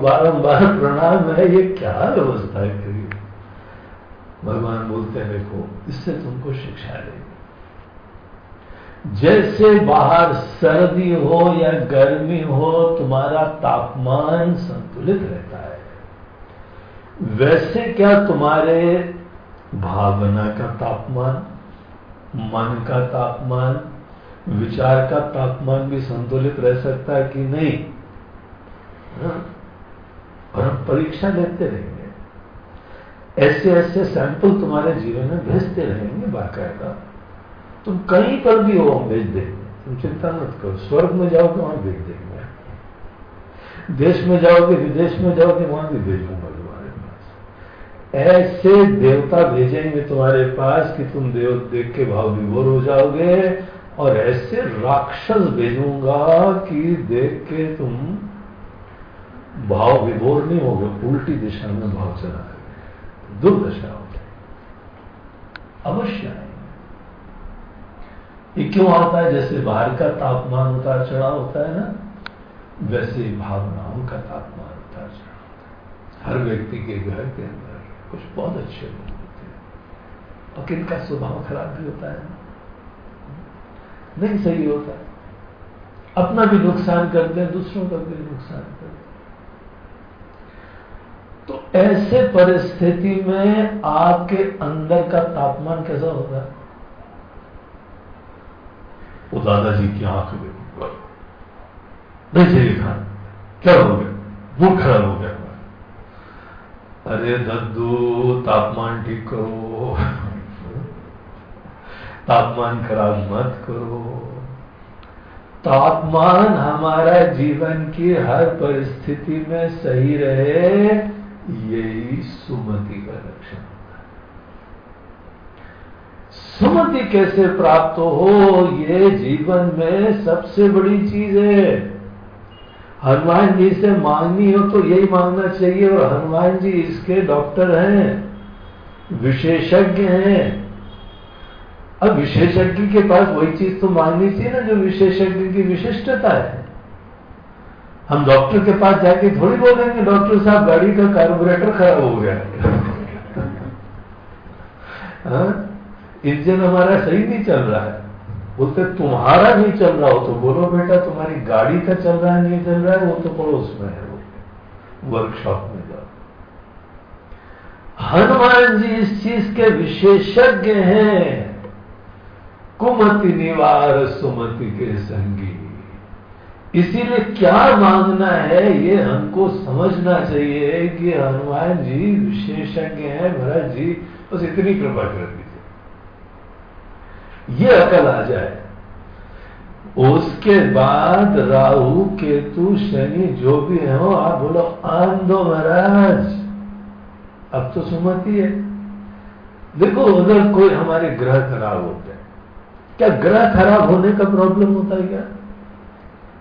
बारंबार प्रणाम। है ये क्या व्यवस्था है करी? भगवान बोलते हैं, देखो, इससे तुमको शिक्षा देगी। जैसे बाहर सर्दी हो या गर्मी हो, तुम्हारा तापमान संतुलित रहता है। वैसे क्या तुम्हारे भावना का तापमान, मन का तापमान, विचार का तापमान भी संतुलित रह सकता है कि नहीं? हाँ? और हम परीक्षा लेते रहेंगे। ऐसे ऐसे सैंपल तुम्हारे जीवन में भेजते रहेंगे, बाकायदा। तुम कहीं पर भी हो, हम भेज देंगे। तुम चिंता मत करो। स्वर्ग में जाओगे, वहाँ भेज देंगे। देश में जाओगे, विदेश में जाओगे, वहाँ भी भेजूँगा। ऐसे देवता भेजेंगे तुम्हारे पास कि तुम देव देख के भाव विभोर हो जाओगे। और ऐसे राक्षस भेजूँगा कि देख के तुम भाव विभोर नहीं होगे, उल्टी दिशा में भाव चला दुर्दशा हो अवश्य ये क्यों आता है? जैसे बाहर का तापमान उतार चढ़ा होता है ना, वैसे भावनाओं का तापमान उतार चढ़ा होता है। हर व्यक्ति के घर के अंदर कुछ बहुत अच्छे लोग होते हैं। और किनका स्वभाव खराब भी होता है? नहीं सही होता। है अपना भी नुकसान करते हैं दूसरों का भी नुकसान करते हैं। तो ऐसे परिस्थिति में आपके अंदर का तापमान कैसा होगा वो दादाजी की आँख में नहीं चाहिए खाना क्या हो गया? वो खराब हो गया। अरे दद्दू, तापमान ठीक करो। तापमान खराब मत करो। तापमान हमारा जीवन की हर परिस्थिति में सही रहे, यही सुमति का लक्षण सुमति कैसे प्राप्त हो, ये जीवन में सबसे बड़ी चीज़ है। हनुमान जी से मांगनी हो तो यही मांगना चाहिए। और हनुमान जी इसके डॉक्टर हैं, विशेषज्ञ हैं। अब विशेषज्ञ के पास वही चीज़ तो मांगनी चाहिए ना, जो विशेषज्ञ की विशिष्टता है। हम डॉक्टर के पास जाके थोड़ी बोलेंगे, डॉक्टर साहब, गाड़ी का कार्बोरेटर खराब हो गया। *laughs* हाँ? इंजन हमारा सही नहीं चल रहा है। बोलते, तुम्हारा नहीं चल रहा हो तो बोलो बेटा, तुम्हारी गाड़ी का चल रहा है, नहीं चल रहा है, वो तो पड़ोस में है, वो वर्कशॉप में जाओ। हनुमान जी इस चीज़ के विशेषज्ञ हैं। कुमति निवार सुमति के संगी। इसीलिए क्या मांगना है, ये हमको समझना चाहिए कि हनुमान जी विशेषज्ञ हैं, भरत जी, बस इतनी कृपा कर ये अकल आ जाए। उसके बाद राहु, केतु, शनि, जो भी हो आप बोलो आन दो महाराज। अब तो सुमति है। देखो अगर कोई हमारे ग्रह खराब होते हैं। क्या ग्रह खराब होने का प्रॉब्लम होता है क्या?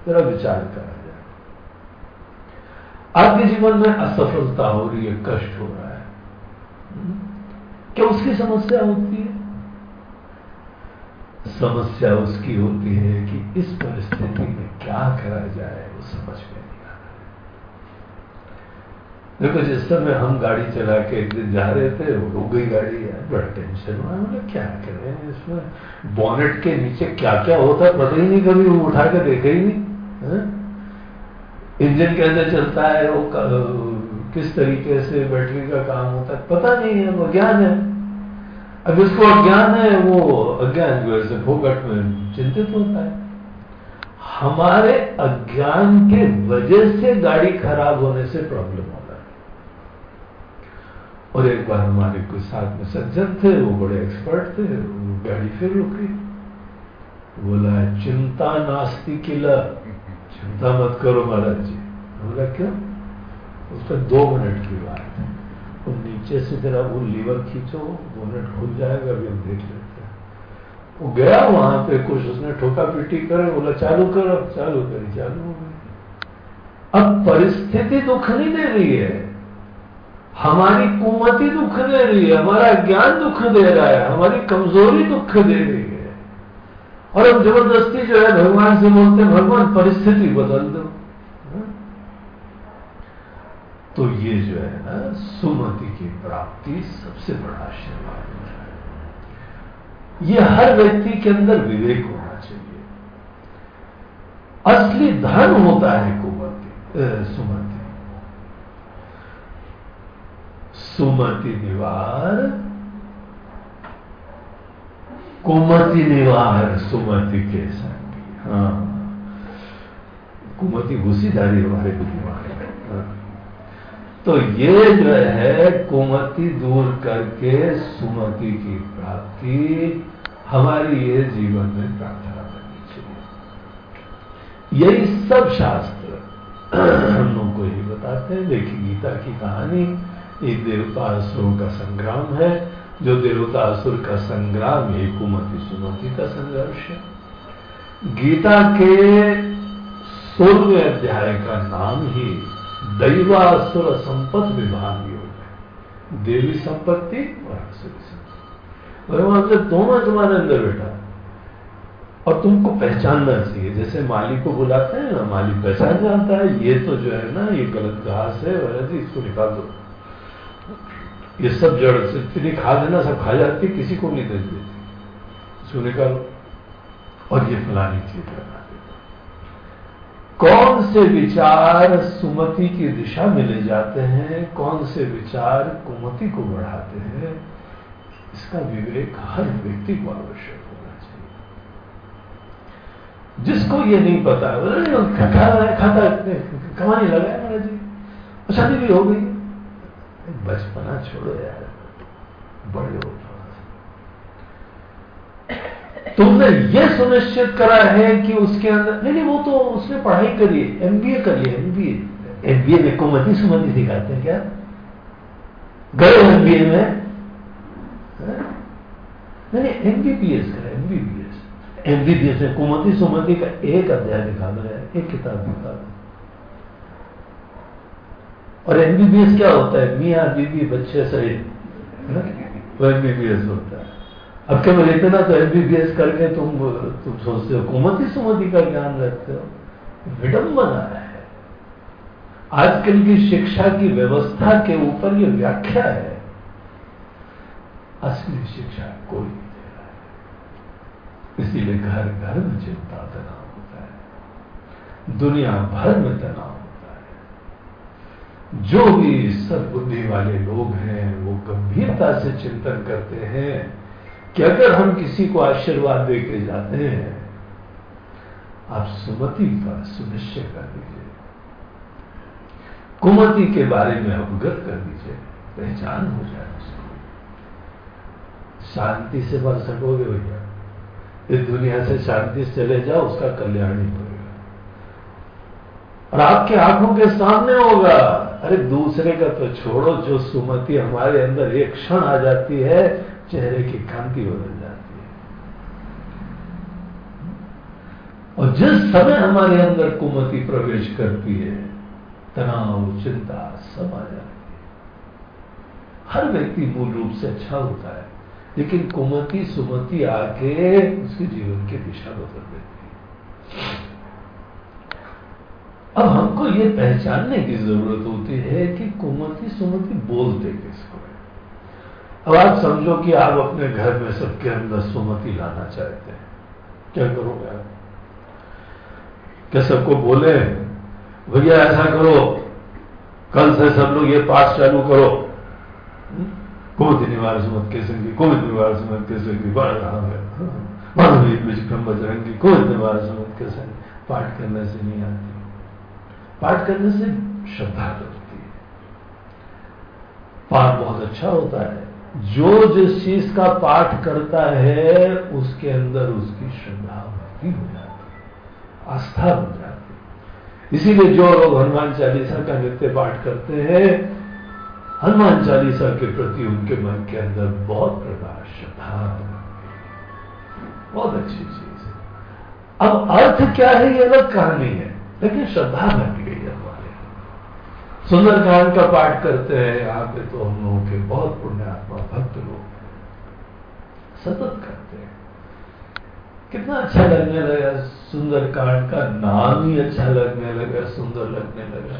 जरा विचार करा जाए। आपके जीवन में असफलता हो रही है, कष्ट हो रहा है। क्या उसकी समस्या होती है? समस्या उसकी होती है कि इस परिस्थिति में क्या करा जाए, वो समझ में नहीं आ रहा देखो, जिस समय हम गाड़ी चला के एक दिन जा रहे थे, वो रुक गई गाड़ी, यार, बड़ा टेंशन हुआ। बोले क्या करें इसमें? बॉनेट के नीचे क्या क्या होता है, पता ही नहीं, कभी वो उठा के देखे ही नहीं। है? इंजन कैसे चलता है, वो किस तरीके से बैटरी का काम होता है, पता नहीं है, वो ज्ञान है। अब इसको अज्ञान है, वो अज्ञान जो है फोकट में चिंतित होता है। हमारे अज्ञान के वजह से गाड़ी खराब होने से प्रॉब्लम हो रहा है। और एक बार हमारे कुछ साथ में सज्जन थे, वो बड़े एक्सपर्ट थे, वो गाड़ी फिर रुकी बोला, चिंता नास्ती किला। चिंता मत करो महाराज जी। बोला, क्यों? उसका दो मिनट की बात है। तो नीचे से जरा वो लीवर खींचो बोनेट खुल जाएगा, अभी हम देख लेते हैं। वो गया वहाँ पे कुछ, उसने ठोका पीटी, करे, बोला, चालू करो चालू करी, चालू हो गई। अब परिस्थिति दुख नहीं दे रही है। हमारी कुमति दुख दे रही है, हमारा ज्ञान दुख दे रहा है, हमारी कमज़ोरी दुख दे रही है। और हम ज़बरदस्ती जो है, भगवान से बोलते भगवान, परिस्थिति बदल दो। तो ये जो है ना, सुमति की प्राप्ति सबसे बड़ा आशीर्वाद ये हर व्यक्ति के अंदर विवेक होना चाहिए। असली धन होता है कुमति सुमति। सुमति निवार, कुमति निवार सुमति के संगी। हाँ। कुमति घुसीदारी हमारे हाँ। तो ये जो है कुमति दूर करके सुमति की प्राप्ति, हमारी ये जीवन में प्रार्थना करनी चाहिए। यही सब शास्त्र हम लोग को ही बताते हैं। देखिए, गीता की कहानी एक देवता असुरों का संग्राम है। जो देवता असुर का संग्राम, ये कुमति सुमति का संघर्ष है। गीता के सोलहवें अध्याय का नाम ही दैवासुर संपत्ति विभाग योग है देवी संपत्ति और असुरी संपत्ति। भगवान से दोनों तुम्हारे अंदर बैठा। और तुमको पहचानना चाहिए। जैसे माली को बुलाते हैं ना माली पहचान जानता है, ये तो जो है ना, ये गलत घास है वजह जी, इसको निकाल दो। ये सब जड़ से इतनी खा देना, सब खा जाती, किसी को नहीं देती। इसको निकालो। और ये फलानी चीज़ करना कौन से विचार सुमति की दिशा में ले जाते हैं, कौन से विचार कुमति को बढ़ाते हैं, इसका विवेक हर व्यक्ति को आवश्यक होना चाहिए। जिसको ये नहीं पता खाता खाता कमाने लगा है महाराज जी। शादी भी हो गई। बचपना छोड़ो यार, बड़े हो तुमने ये सुनिश्चित करा है कि उसके अंदर नहीं नहीं, वो तो उसने पढ़ाई करी है एमबीए कर लिया एमबीए एमबीए में कुमति सुमति सिखाते हैं क्या? गए एमबीए में? मैंने एमबीबीएस करा एमबीबीएस एमबीबीएस में कुमती सुमति का एक अध्याय दिखा दो एक किताब दिखा दो और एमबीबीएस क्या होता है? मियाँ बीबी बच्चे सहित वो एमबीबीएस होता है। अब केवल इतना तो एमबीबीएस करके तुम तुम सोचते हो, कुमती सुमति का ज्ञान रखते हो। विडंबना है। आजकल की शिक्षा की व्यवस्था के ऊपर ये व्याख्या है। असली शिक्षा कोई नहीं दे रहा है। इसीलिए घर घर में चिंता तनाव होता है। दुनिया भर में तनाव होता है। जो भी सदबुद्धि वाले लोग हैं, वो गंभीरता से चिंतन करते हैं। कि अगर हम किसी को आशीर्वाद देके जाते हैं, आप सुमति का सुनिश्चय कर दीजिए। कुमति के बारे में अवगत कर दीजिए, पहचान हो जाए उसको। शांति से मर सकोगे भैया। इस दुनिया से शांति से चले जाओ, उसका कल्याण ही होगा। और आपके आँखों के सामने होगा। अरे दूसरे का तो छोड़ो, जो सुमति हमारे अंदर एक क्षण आ जाती है चेहरे की कांति बदल जाती है। और जिस समय हमारे अंदर कुमति प्रवेश करती है, तनाव, चिंता सब आ जाती है। हर व्यक्ति मूल रूप से अच्छा होता है, लेकिन कुमति, सुमति आके उसके जीवन की दिशा बदल देती है। अब हमको ये पहचानने की ज़रूरत होती है कि कुमति, सुमति बोलते किसको? है अब आप समझो कि आप अपने घर में सबके अंदर सुमति लाना चाहते हैं। क्या करोगे आप? क्या सबको बोले? भैया, ऐसा करो। कल से सब लोग ये पाठ चालू करो। कोविद निवार सुमत के संगी कोविद निवार सुमत के संगी बढ़ रहा है बजरंगी कोविद निवार सुमत के पाठ करने से नहीं आती। पाठ करने से श्रद्धा लगती है। पाठ बहुत अच्छा होता है। जो जिस चीज़ का पाठ करता है, उसके अंदर उसकी श्रद्धा भक्ति हो जाती आस्था हो जाती इसीलिए जो लोग हनुमान चालीसा का नित्य पाठ करते हैं, हनुमान चालीसा के प्रति उनके मन के अंदर बहुत प्रकाश, श्रद्धा बहुत अच्छी चीज़ है। अब अर्थ क्या है, ये अलग कहानी है, लेकिन श्रद्धा बन गई सुंदरकांड का पाठ करते हैं, यहाँ पे तो हम लोगों के बहुत पुण्यात्मा भक्त लोग सतत करते हैं। कितना अच्छा लगने लगा सुंदर कांड का नाम ही अच्छा लगने लगा, सुंदर लगने लगा?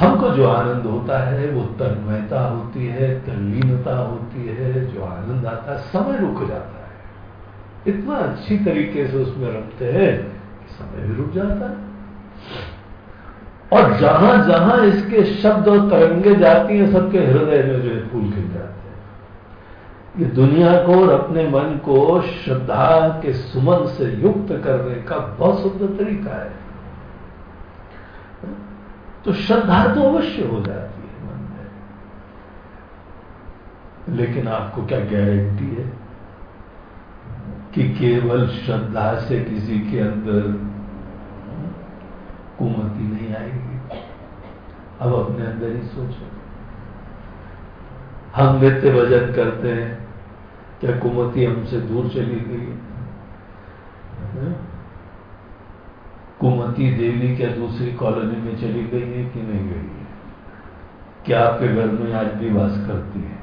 हमको जो आनंद होता है, वो तन्मयता होती है, तल्लीनता होती है, जो आनंद आता है, समय रुक जाता है। इतना अच्छी तरीके से उसमें रखते हैं कि समय भी रुक जाता है। और जहाँ जहाँ इसके शब्द और तरंगे जाती हैं, सबके हृदय में जो है फूल खिल जाते हैं। ये दुनिया को और अपने मन को श्रद्धा के सुमन से युक्त करने का बहुत सुंदर तरीका है। तो श्रद्धा तो अवश्य हो जाती है मन में। लेकिन आपको क्या गारंटी है कि केवल श्रद्धा से किसी के अंदर कुमति नहीं आएगी अब अपने अंदर ही सोचो। हम नित्य भजन करते हैं। क्या कुमति हमसे दूर चली गई कुमती देवी क्या दूसरी कॉलोनी में चली गई है कि नहीं गई है? क्या आपके घर में आज भी वास करती है?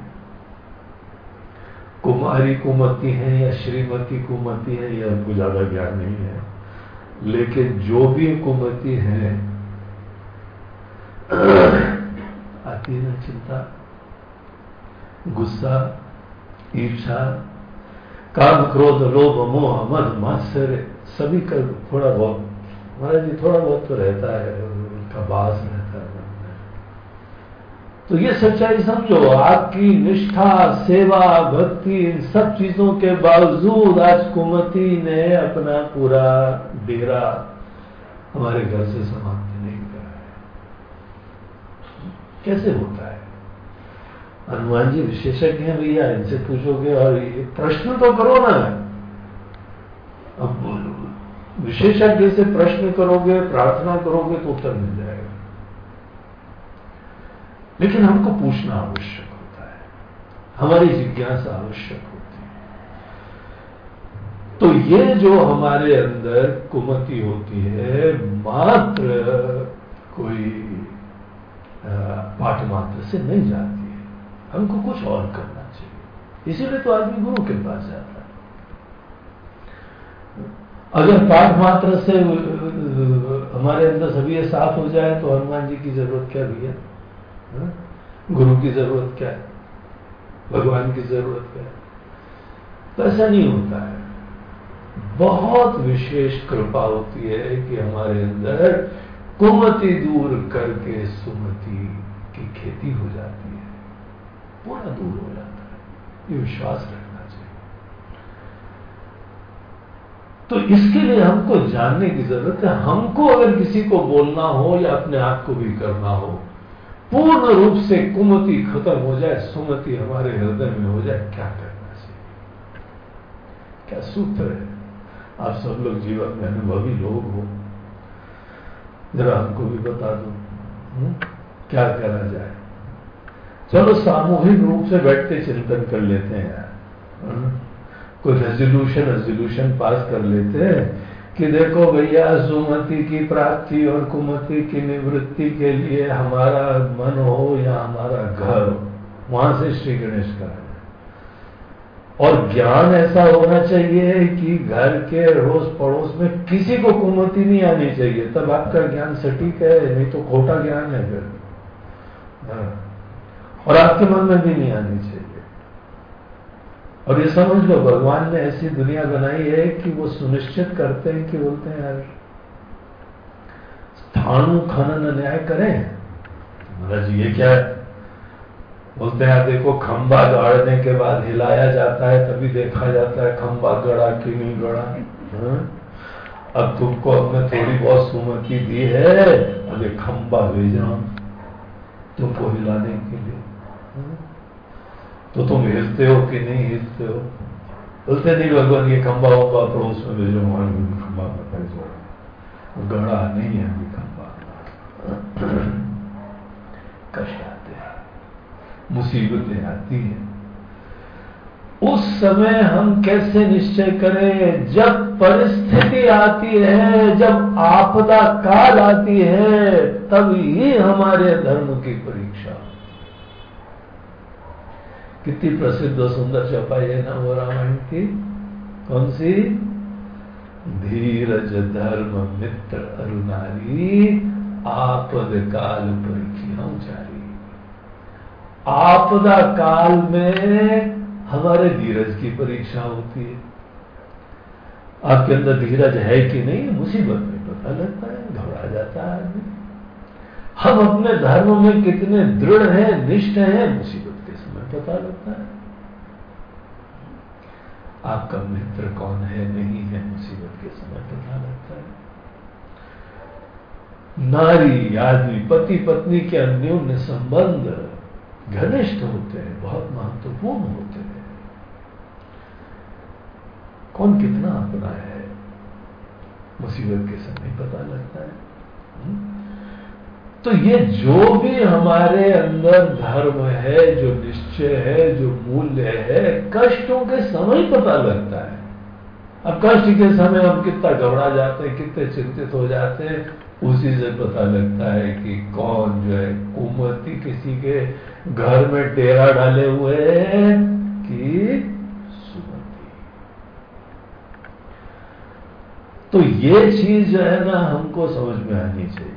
कुमारी कुमती है या श्रीमती कुमती है यह हमको ज़्यादा ज्ञान नहीं है। लेकिन जो भी कुमती है आती है चिंता, गुस्सा ईर्षा काम, क्रोध, लोभ, मोह मद मात्सर्य, सभी का थोड़ा बहुत। महाराज जी, थोड़ा बहुत तो रहता है, उनका बास रहता है तो ये सच्चाई समझो, आपकी निष्ठा, सेवा, भक्ति, इन सब चीज़ों के बावजूद आज कुमति ने अपना पूरा डेरा हमारे घर से समाप्त कैसे होता है? हनुमान जी विशेषज्ञ हैं भैया, इनसे पूछोगे और ये प्रश्न तो करो ना। अब बोलो, विशेषज्ञ से प्रश्न करोगे, प्रार्थना करोगे तो उत्तर मिल जाएगा। लेकिन हमको पूछना आवश्यक होता है। हमारी जिज्ञासा आवश्यक होती है। तो ये जो हमारे अंदर कुमति होती है, मात्र कोई पाठ मात्र से नहीं जाती है। हमको कुछ और करना चाहिए। इसीलिए तो आदमी गुरु के पास जाता है। अगर पाठ मात्र से हमारे अंदर सभी साफ़ हो जाए तो हनुमान जी की ज़रूरत क्या भैया? गुरु की ज़रूरत क्या है? भगवान की ज़रूरत क्या है? तो ऐसा नहीं होता है। बहुत विशेष कृपा होती है कि हमारे अंदर कुमति दूर करके सुमति की खेती हो जाती है। पूरा दूर हो जाता है। ये विश्वास रखना चाहिए। तो इसके लिए हमको जानने की ज़रूरत है। हमको अगर किसी को बोलना हो या अपने आप को भी करना हो, पूर्ण रूप से कुमति खत्म हो जाए, सुमति हमारे हृदय में हो जाए, क्या करना चाहिए? क्या सूत्र है? आप सब लोग जीवन में अनुभवी लोग हो। जरा हमको भी बता दो हम्म? क्या करा जाए चलो सामूहिक रूप से बैठते चिंतन कर लेते हैं हम्म? कोई रेजोल्यूशन रेजोल्यूशन पास कर लेते हैं कि देखो भैया सुमति की प्राप्ति और कुमति की निवृत्ति के लिए हमारा मन हो या हमारा घर वहाँ से श्री गणेश का है और ज्ञान ऐसा होना चाहिए कि घर के रोज पड़ोस में किसी को कुमति नहीं आनी चाहिए। तब आपका ज्ञान सटीक है, नहीं तो खोटा ज्ञान है फिर। हाँ। और आपके मन में भी नहीं आनी चाहिए। और ये समझ लो, भगवान ने ऐसी दुनिया बनाई है कि वो सुनिश्चित करते हैं कि बोलते हैं, यार, स्थानु खनन न्याय करें। महाराज, ये क्या है? बोलते हैं देखो, खंबा गाड़ने के बाद हिलाया जाता है, तभी देखा जाता है खंबा गड़ा कि नहीं गड़ा। हाँ? अब तुमको हमने थोड़ी बहुत सुमति दी है अब एक खंबा भेजा तुमको हिलाने के लिए। हाँ? तो तुम हिलते हो कि नहीं हिलते हो? बोलते नहीं, भगवान, ये खंबा होगा पड़ोस में भेजो वहाँ खंबा मत भेजो गड़ा नहीं है, अभी खंबा *clears throat* कष्ट। मुसीबतें आती हैं। उस समय हम कैसे निश्चय करें, जब परिस्थिति आती है, जब आपदा काल आती है तब ही हमारे धर्म की परीक्षा। कितनी प्रसिद्ध और सुंदर चौपाई है ना वो रामायण की। कौन सी? धीरज धर्म मित्र अरुणारी, आपद काल परीक्षा जारी आपदा काल में हमारे धीरज की परीक्षा होती है। आपके अंदर धीरज है कि नहीं, मुसीबत में पता लगता है, घबरा जाता है आदमी। हम अपने धर्म में कितने दृढ़ हैं, निष्ठ हैं, मुसीबत के समय पता लगता है। आपका मित्र कौन है, नहीं है, मुसीबत के समय पता लगता है। नारी, आदमी पति पत्नी के अन्योन्य संबंध घनिष्ठ होते हैं, बहुत महत्वपूर्ण होते हैं। कौन कितना अपना है, मुसीबत के समय पता लगता है। हम्म? तो ये जो भी हमारे अंदर धर्म है, जो निश्चय है, जो मूल्य है, कष्टों के समय पता लगता है। अब कष्ट के समय हम कितना घबरा जाते हैं, कितने चिंतित हो जाते हैं, उसी से पता लगता है कि कौन जो है कुमती किसी के घर में डेरा डाले हुए कि सुमति तो ये चीज़ जो है ना, हमको समझ में आनी चाहिए।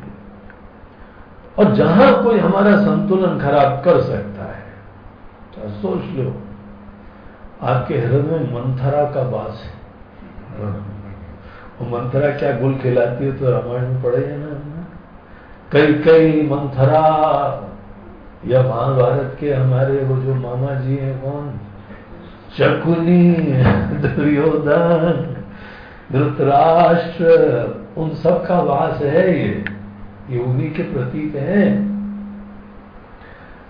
और जहाँ कोई हमारा संतुलन खराब कर सकता है तो सोच लो, आपके हृदय में मंथरा का बास है। और मंथरा क्या गुल खिलाती है तो रामायण में पढ़े है ना कई कई मंथरा या महाभारत के हमारे वो जो मामा जी हैं, कौन? शकुनी, दुर्योधन, धृतराष्ट्र, उन सब का वास है ये। ये उन्हीं के प्रतीक हैं।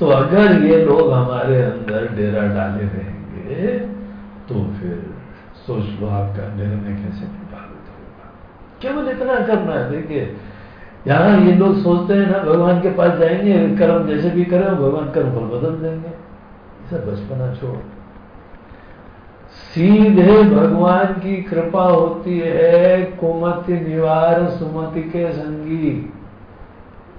तो अगर ये लोग हमारे अंदर डेरा डाले रहेंगे तो फिर सोच लो आपका निर्णय कैसे प्रभावित होगा? केवल इतना करना है। देखिए यहाँ ये लोग सोचते हैं ना, भगवान के पास जाएँगे, कर्म जैसे भी करें, भगवान कर्म फल बदल देंगे। ऐसा बचपना छोड़। सीधे भगवान की कृपा होती है कुमति निवार सुमति के संगी।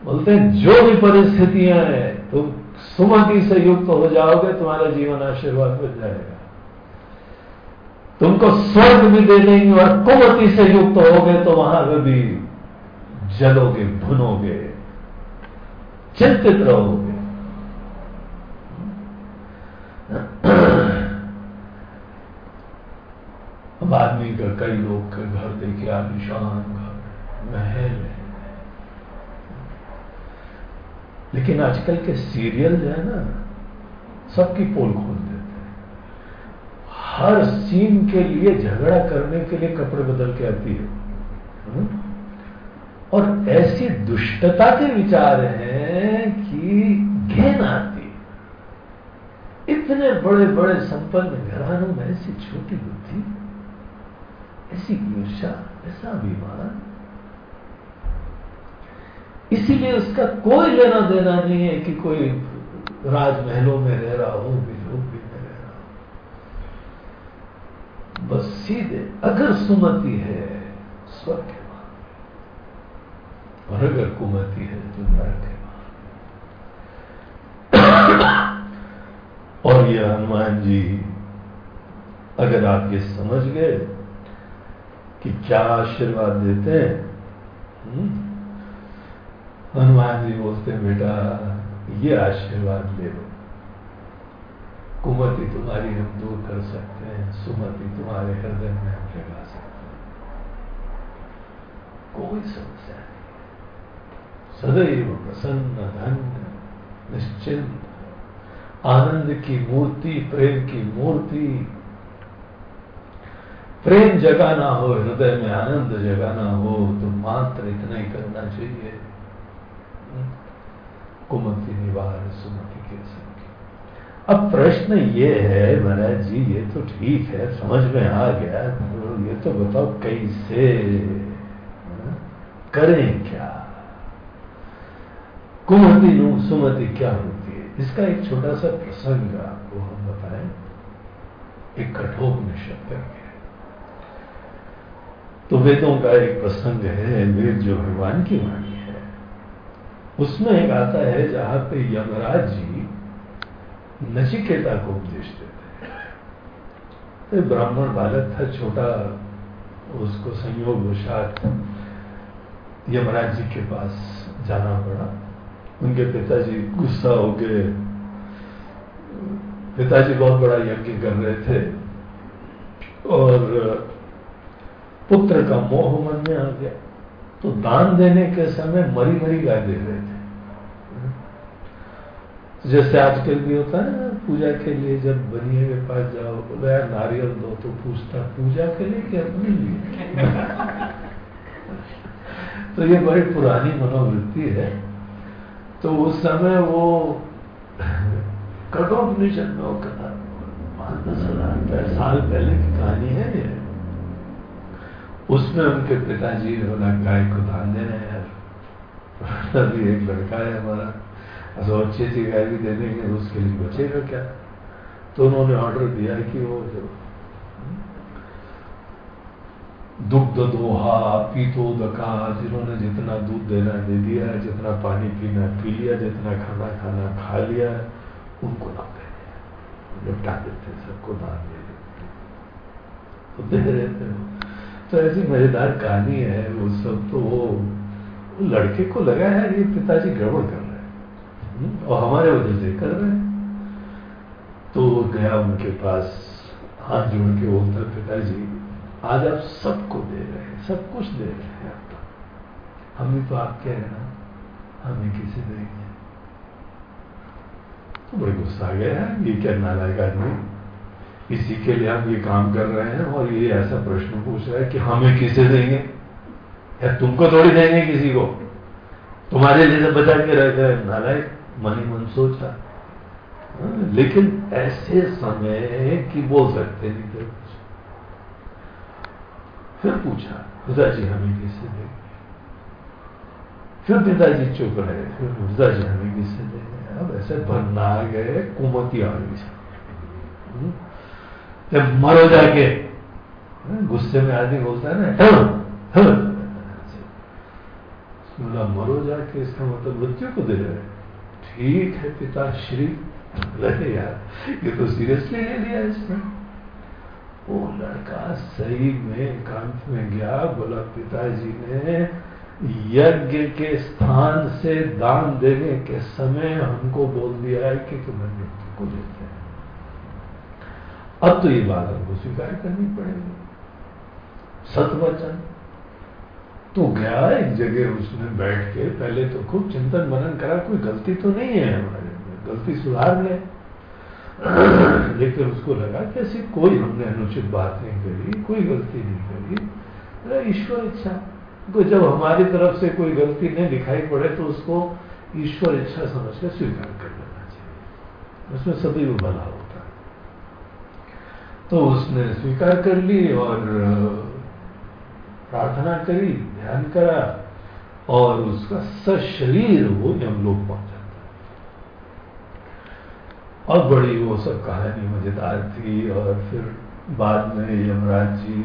बोलते हैं, जो भी परिस्थितियाँ हैं, तुम सुमति से युक्त हो जाओगे, तुम्हारा जीवन आशीर्वाद मिल जाएगा। तुमको स्वर्ग भी दे देंगे और कुमति से युक्त हो गए तो वहाँ भी जलोगे, भुनोगे, चिंतित रहोगे। अब आदमी का कई लोग का घर देखे आलिशान घर, महल है। लेकिन आजकल के सीरियल जो है ना, सबकी पोल खोल देते हैं। हर सीन के लिए झगड़ा करने के लिए कपड़े बदल के आती है। हम्म? और ऐसी दुष्टता के विचार हैं कि घेन आती इतने बड़े बड़े संपन्न घरानों में ऐसी छोटी बुद्धि, ऐसी ईर्षा ऐसा अभिमान। इसीलिए उसका कोई लेना देना नहीं है कि कोई राजमहलों में रह रहा हो भी में रह रहा हो। बस सीधे, अगर सुमति है, स्वर्ग के अगर कुमति है तो नरक है। और ये हनुमान जी, अगर आप ये समझ गए कि क्या आशीर्वाद देते हैं हम्म? हनुमान जी बोलते बेटा, ये आशीर्वाद ले लो। कुमति तुम्हारी हम दूर कर सकते हैं, सुमति तुम्हारे हृदय में हम जगा सकते हैं। कोई समस्या नहीं। सदैव प्रसन्न धन्य निश्चिंत आनंद की मूर्ति, प्रेम की मूर्ति। प्रेम जगाना हो, हृदय में आनंद जगाना हो तो मात्र इतना ही करना चाहिए। कुमति निवार सुमति के संग अब प्रश्न ये है, महाराज जी, ये तो ठीक है, समझ में आ गया तो ये तो बताओ कैसे करें क्या? कुमति सुमति क्या होती है? इसका एक छोटा सा प्रसंग आपको हम बताएँ। एक कठोर निषद करके। तो वेदों का एक प्रसंग है, वेद जो भगवान की वाणी है। उसमें एक आता है जहाँ पे यमराज जी नचिकेता को उपदेश देते हैं। तो ब्राह्मण बालक था, छोटा, उसको संयोग वशात यमराज जी के पास जाना पड़ा। उनके पिताजी गुस्सा हो गए। पिताजी बहुत बड़ा यज्ञ कर रहे थे और पुत्र का मोह मन में आ गया। तो दान देने के समय मरी मरी गाय दे रहे थे। जैसे आजकल भी होता है ना, पूजा के लिए जब बनिए के पास जाओ, बोले, यार, नारियल दो तो पूछता पूजा के लिए कि अपने लिए? *laughs* तो ये बड़ी पुरानी मनोवृत्ति है। तो उस समय वो कठोपनिषद में वो कथा दस हज़ार साल पहले की कहानी है ये। उसमें उनके पिताजी ने बोला, गाय को दान देना है। यार अभी एक लड़का है हमारा। ऐसा अच्छी अच्छी गाय भी दे देंगे उसके लिए बचेगा क्या? तो उन्होंने ऑर्डर दिया कि वो जो दुग्ध दोहा पीतोदका जिन्होंने जितना दूध देना दे दिया है जितना पानी पीना पी लिया जितना खाना खाना खा लिया उनको ना दे निपटा देते हैं सबको दान दे देते तो दे थे तो ऐसी मज़ेदार कहानी है वो सब तो वो लड़के को लगा है ये पिताजी गड़बड़ कर रहे हैं। हम्म, और हमारे वजह से कर रहे हैं। तो गया उनके पास हाथ जोड़ के बोलता पिताजी आज आप सबको दे रहे हैं सब कुछ दे रहे हैं आप तो। हम भी तो आप कह रहे ना हमें किसे देंगे। तो बड़े गुस्सा आ गया है ये क्या नालायक आदमी? इसी के लिए हम ये काम कर रहे हैं और ये ऐसा प्रश्न पूछ रहा है कि हमें किसे देंगे? या तुमको थोड़ी देंगे किसी को? तुम्हारे जैसे बचा के रह गए नालायक मन ही मन सोचा। हाँ, लेकिन ऐसे समय की बोल सकते नहीं कुछ फिर पूछा, पिताजी, हमें किसे देंगे फिर पिताजी चुप रहे, फिर पिताजी, हमें किसे देंगे अब ऐसे बनना गए कुमती आ गई जब मरो जाके गुस्से में आदमी बोलता है ना बोला मरो जाके इसका मतलब मृत्यु को दे रहे ठीक है पिता श्री रहे यार, ये तो सीरियसली ले लिया इसने। वो लड़का सही में कांत में गया, बोला, पिताजी ने, यज्ञ के स्थान से दान देने के समय हमको बोल दिया है कि तुम्हें मृत्यु को देते हैं। अब तो ये बात हमको स्वीकार करनी पड़ेगी। सतवचन। तो गया एक जगह उसने बैठ के, पहले तो खूब चिंतन मनन करा, कोई गलती तो नहीं है हमारे गलती सुधार ले। लेकिन उसको लगा कि ऐसी कोई हमने अनुचित बात नहीं करी, कोई गलती नहीं करी। ईश्वर इच्छा। तो जब हमारी तरफ़ से कोई गलती नहीं दिखाई पड़े तो उसको ईश्वर इच्छा समझ कर स्वीकार कर लेना चाहिए। उसमें सभी वो भला होता है। तो उसने स्वीकार कर ली और प्रार्थना करी, ध्यान करा और उसका सशरीर वो यमलोक पहुँचा और बड़ी वो सब कहानी मज़ेदार थी और फिर बाद में यमराज जी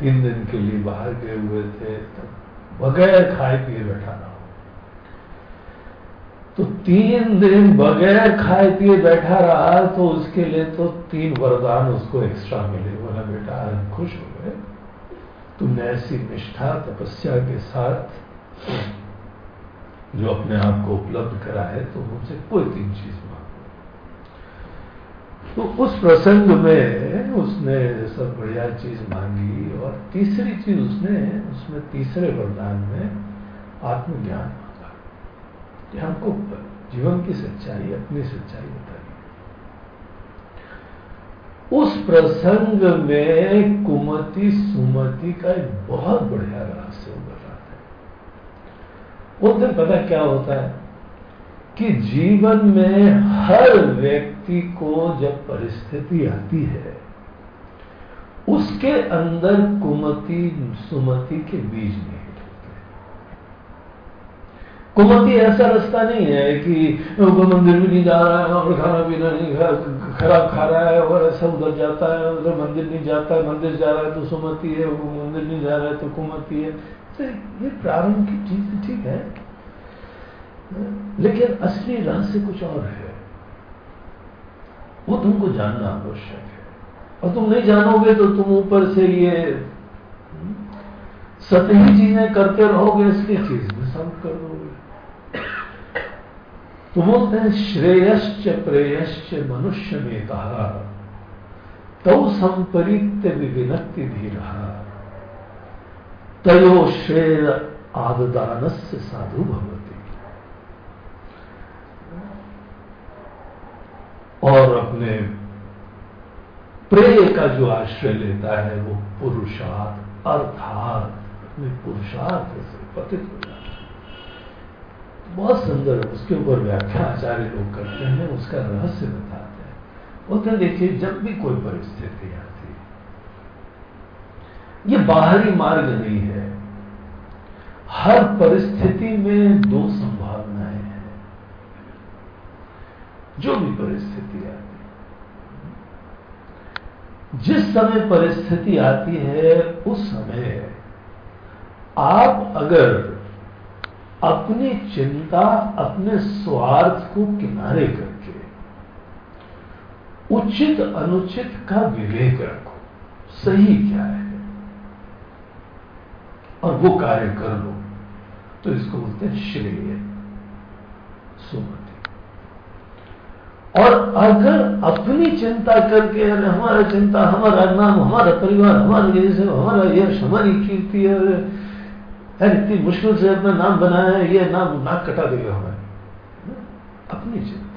तीन दिन के लिए बाहर गए हुए थे, तब बगैर खाए पिए बैठा रहा तो तीन दिन बगैर खाए पिए बैठा रहा तो उसके लिए तो तीन वरदान उसको एक्स्ट्रा मिले। बोला, बेटा, हम खुश हो गए। तुमने ऐसी निष्ठा, तपस्या के साथ जो अपने आप को उपलब्ध करा है तो मुझसे कोई तीन चीज़ तो उस प्रसंग में उसने सब बढ़िया चीज़ मांगी और तीसरी चीज़ उसने उसमें तीसरे वरदान में आत्मज्ञान मांगा। कि हमको जीवन की सच्चाई, अपनी सच्चाई बताई उस प्रसंग में कुमति सुमति का एक बहुत बढ़िया रहस्य बताते हैं। उस दिन पता क्या होता है? कि जीवन में हर व्यक्ति को जब परिस्थिति आती है, उसके अंदर कुमति, सुमति के बीज नहीं होते। कुमति ऐसा रास्ता नहीं है कि वो मंदिर भी नहीं जा रहा है और खाना पीना नहीं खराब खा रहा है और ऐसा उधर जाता है, उधर मंदिर नहीं जाता है, मंदिर जा रहा है तो सुमति है, वो मंदिर नहीं जा रहा है तो कुमति है। तो ये प्रारंभ की चीज़ ठीक है। लेकिन असली रहस्य कुछ और है। वो तुमको जानना आवश्यक है। और तुम नहीं जानोगे तो तुम ऊपर से ये सतही चीज़ें करते रहोगे, इसलिए चीज़ में सब कर दोगे। *coughs* तो बोलते हैं, श्रेयश्च प्रेयश्च मनुष्य में कहा तो संपरित्य विविनक्ति भी रहा तयो श्रेय आददान से साधु भवती। और अपने प्रेय का जो आश्रय लेता है, वो पुरुषार्थ, अर्थात अपने पुरुषार्थ से पतित हो जाता है। बहुत सुंदर, उसके ऊपर व्याख्या आचार्य लोग करते हैं, उसका रहस्य बताते हैं। बोलते देखिए, जब भी कोई परिस्थिति आती है, ये बाहरी मार्ग नहीं है। हर परिस्थिति में दो संभावनाएँ हैं जो भी परिस्थिति आती है। जिस समय परिस्थिति आती है, उस समय आप अगर अपनी चिंता, अपने स्वार्थ को किनारे करके उचित अनुचित का विवेक रखो, सही क्या है? और वो कार्य कर लो। तो इसको बोलते हैं श्रेय। सुमति। और अगर अपनी चिंता करके, अरे हमारा चिंता, हमारा नाम, हमारा परिवार, हमारा जैसे हमारा यश हमारी कीर्ति, अरे इतनी मुश्किल से अपना नाम बनाया है, ये नाम नाक कटा देगा हमें अपनी चिंता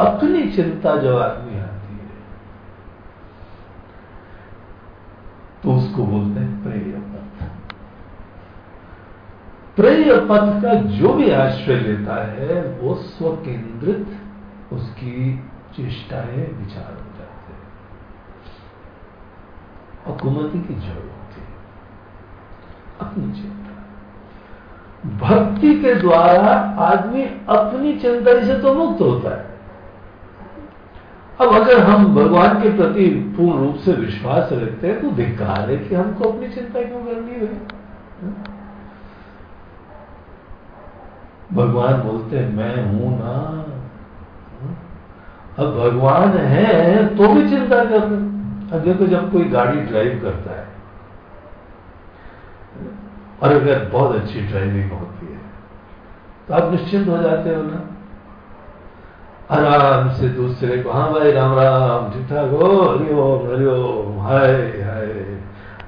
अपनी चिंता जब आदमी आती है तो उसको बोलते हैं प्रेय पथ। प्रेय पथ का जो भी आश्रय लेता है, वो स्वकेंद्रित उसकी चेष्टाएँ, विचार हो जाते हैं। और कुमति की जड़ होती है। अपनी चिंता। भक्ति के द्वारा आदमी अपनी चिंता से तो मुक्त होता है। अब अगर हम भगवान के प्रति पूर्ण रूप से विश्वास रखते हैं तो धिकार है कि हमको अपनी चिंता क्यों करनी है? भगवान बोलते हैं, मैं हूँ ना अब भगवान है तो भी चिंता कर रहे अब देखो जब कोई गाड़ी ड्राइव करता है, और अगर बहुत अच्छी ड्राइविंग होती है तो आप निश्चिंत हो जाते हो ना। आराम से दूसरे को हाँ भाई, राम राम ठीक ठाक हो हरिओम हरिओम हाय हाय।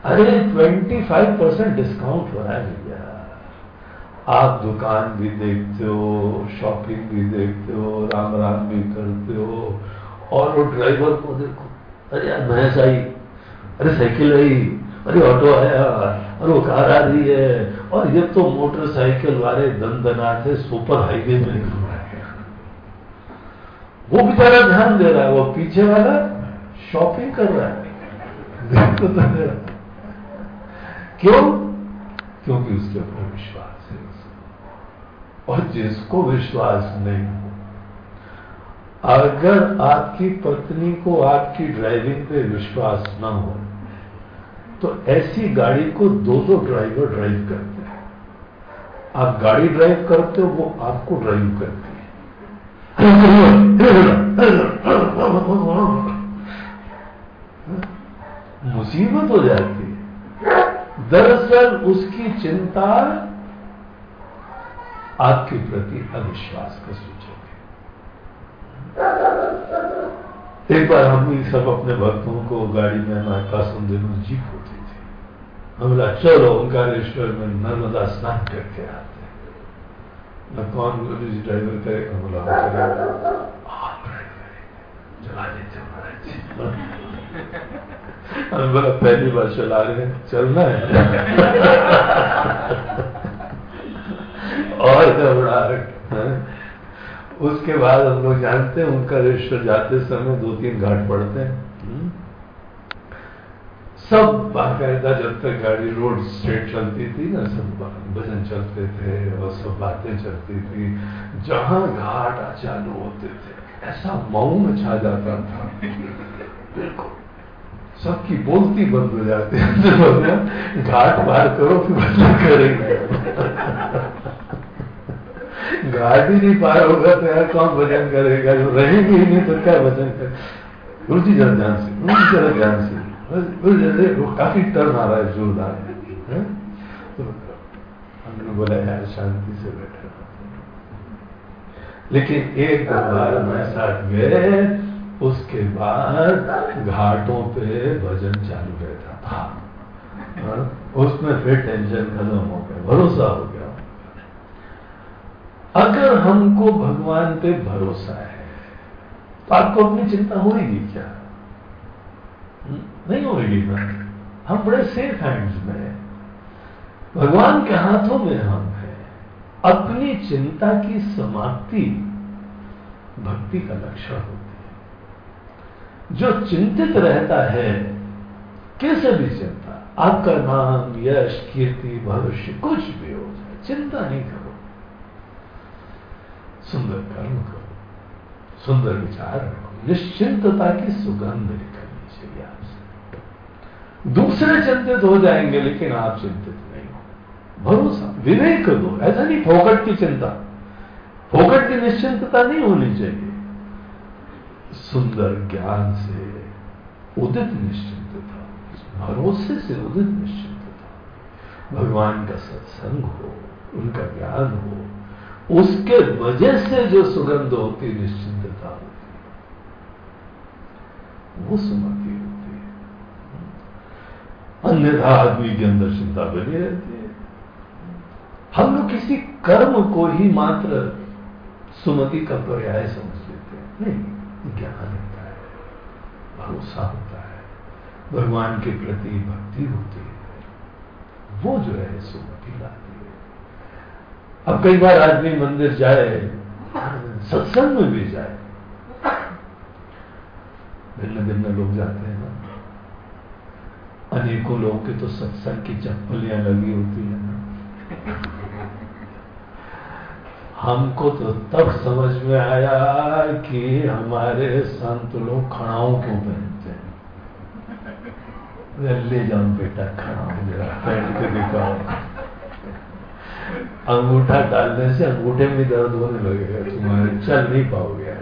अरे ट्वेंटी फाइव परसेंट डिस्काउंट हो रहा है। आप दुकान भी देखते हो शॉपिंग भी देखते हो राम राम भी करते हो, और वो ड्राइवर को देखो, अरे यार भैंस आई, अरे साइकिल आई, अरे ऑटो आया, और वो कार आ रही है, और ये तो मोटरसाइकिल वाले दन दनाते सुपर हाईवे में वो बेचारा ध्यान दे रहा है, वो पीछे वाला शॉपिंग कर रहा है। *laughs* क्यों? क्योंकि उसके ऊपर विश्वास। और जिसको विश्वास नहीं अगर आपकी पत्नी को आपकी ड्राइविंग पे विश्वास ना हो तो ऐसी गाड़ी को दो दो ड्राइवर ड्राइव करते हैं। आप गाड़ी ड्राइव करते हो, वो आपको ड्राइव करते हैं। मुसीबत हो जाती है। दरअसल उसकी चिंता आपके प्रति अविश्वास का सूचक है। एक बार हम भी सब अपने भक्तों को गाड़ी में हमारे पास जीप होती थी। हम बोला, चलो, ओंकारेश्वर में नर्मदा स्नान करके आते न कौन गुरु जी ड्राइवर करेगा? बोला आप ड्राइव करेंगे। चला देते महाराज बोला, पहली बार चला रहे हैं, चलना है। और घबरा रहे उसके बाद हम लोग जानते हैं उनका रजिस्टर जाते समय दो तीन घाट पड़ते हैं। सब बाकायदा जब तक गाड़ी रोड स्ट्रेट चलती थी ना सब भजन चलते थे और सब बातें चलती थी। जहाँ घाट चालू होते थे ऐसा मौन छा जाता था। बिल्कुल। सबकी बोलती बंद हो जाती है। *laughs* घाट पार करो फिर भजन करेंगे। ही नहीं पार होगा तो यार कौन भजन करेगा? जो रहेंगे ही नहीं तो क्या भजन कर? गुरु जी जरा ध्यान से गुरु जी जरा ध्यान से। जैसे वो काफ़ी टर्न आ रहा है जोरदार। तो हमने बोला यार शांति से बैठे। लेकिन एक बार मैं साथ गए उसके बाद घाटों पे भजन चालू रहता था। हाँ, उसमें फिर टेंशन खत्म हो गया। भरोसा हो अगर हमको भगवान पे भरोसा है तो आपको अपनी चिंता होगी क्या? नहीं होगी ना? हम बड़े सेफ़ हैंड्स में हैं। भगवान के हाथों में हम हैं। अपनी चिंता की समाप्ति भक्ति का लक्षण होती है। जो चिंतित रहता है, कैसे भी चिंता? आपका नाम, यश, कीर्ति, भविष्य, कुछ भी हो जाए, चिंता नहीं करो सुंदर कर्म करो, सुंदर विचार रखो, निश्चिंतता की सुगंध निकलनी चाहिए आपसे। दूसरे चिंतित हो जाएँगे, लेकिन आप चिंतित नहीं हो। भरोसा, विवेक दो, ऐसा नहीं, फोकट की चिंता। फोकट की निश्चिंतता नहीं होनी चाहिए। सुंदर ज्ञान से उदित निश्चिंतता, भरोसे से उदित निश्चिंतता। भगवान का सत्संग हो, उनका ज्ञान हो उसके वजह से जो सुगंध होती निश्चिंतता होती वो सुमति होती है। अन्यथा आदमी के अंदर चिंता बनी रहती है। हम लोग किसी कर्म को ही मात्र सुमति का पर्याय समझ लेते हैं। नहीं, ज्ञान होता है, भरोसा होता है, भगवान के प्रति भक्ति होती है। वो जो है, सुमति लाती अब कई बार आदमी मंदिर जाए, सत्संग में भी जाए। भिन्न भिन्न लोग जाते हैं ना। अनेकों लोगों के तो सत्संग की चप्पलियाँ लगी होती है ना। हमको तो तब समझ में आया कि हमारे संत लोग खड़ाओं क्यों पहनते हैं। ले जाओ बेटा खड़ाओं जरा पहन के दिखाओ। अंगूठा डालने से अंगूठे में दर्द होने लगेगा, तुम्हारे चल नहीं पाओगे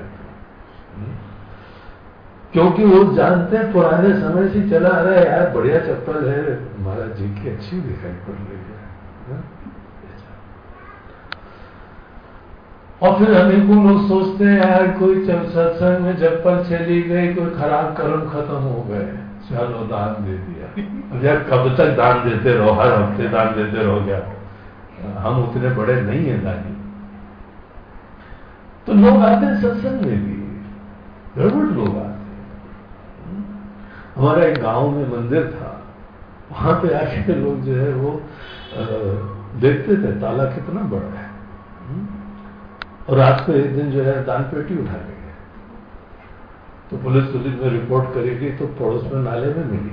क्योंकि वो जानते हैं, पुराने समय से चला आ रहा है, यार, बढ़िया चप्पल है। महाराज जी की अच्छी दिखाई पड़ रही है। और फिर अनेकों लोग सोचते हैं, यार, कोई सत्संग में चप्पल चली गई, कोई खराब कर्म खत्म हो गए। चलो दान दे दिया। यार, कब तक दान देते रहो? हर हफ़्ते दान देते रहो क्या हम उतने बड़े नहीं है दानी तो लोग आते हैं सत्संग में भी गड़बड़ लोग आते हमारा एक गाँव में मंदिर था वहाँ पे आके लोग जो है वो आ, देखते थे ताला कितना बड़ा है? और रात को एक दिन जो है दान पेटी उठा के गए। तो पुलिस पुलिस में रिपोर्ट करेगी तो पड़ोस में नाले में मिली?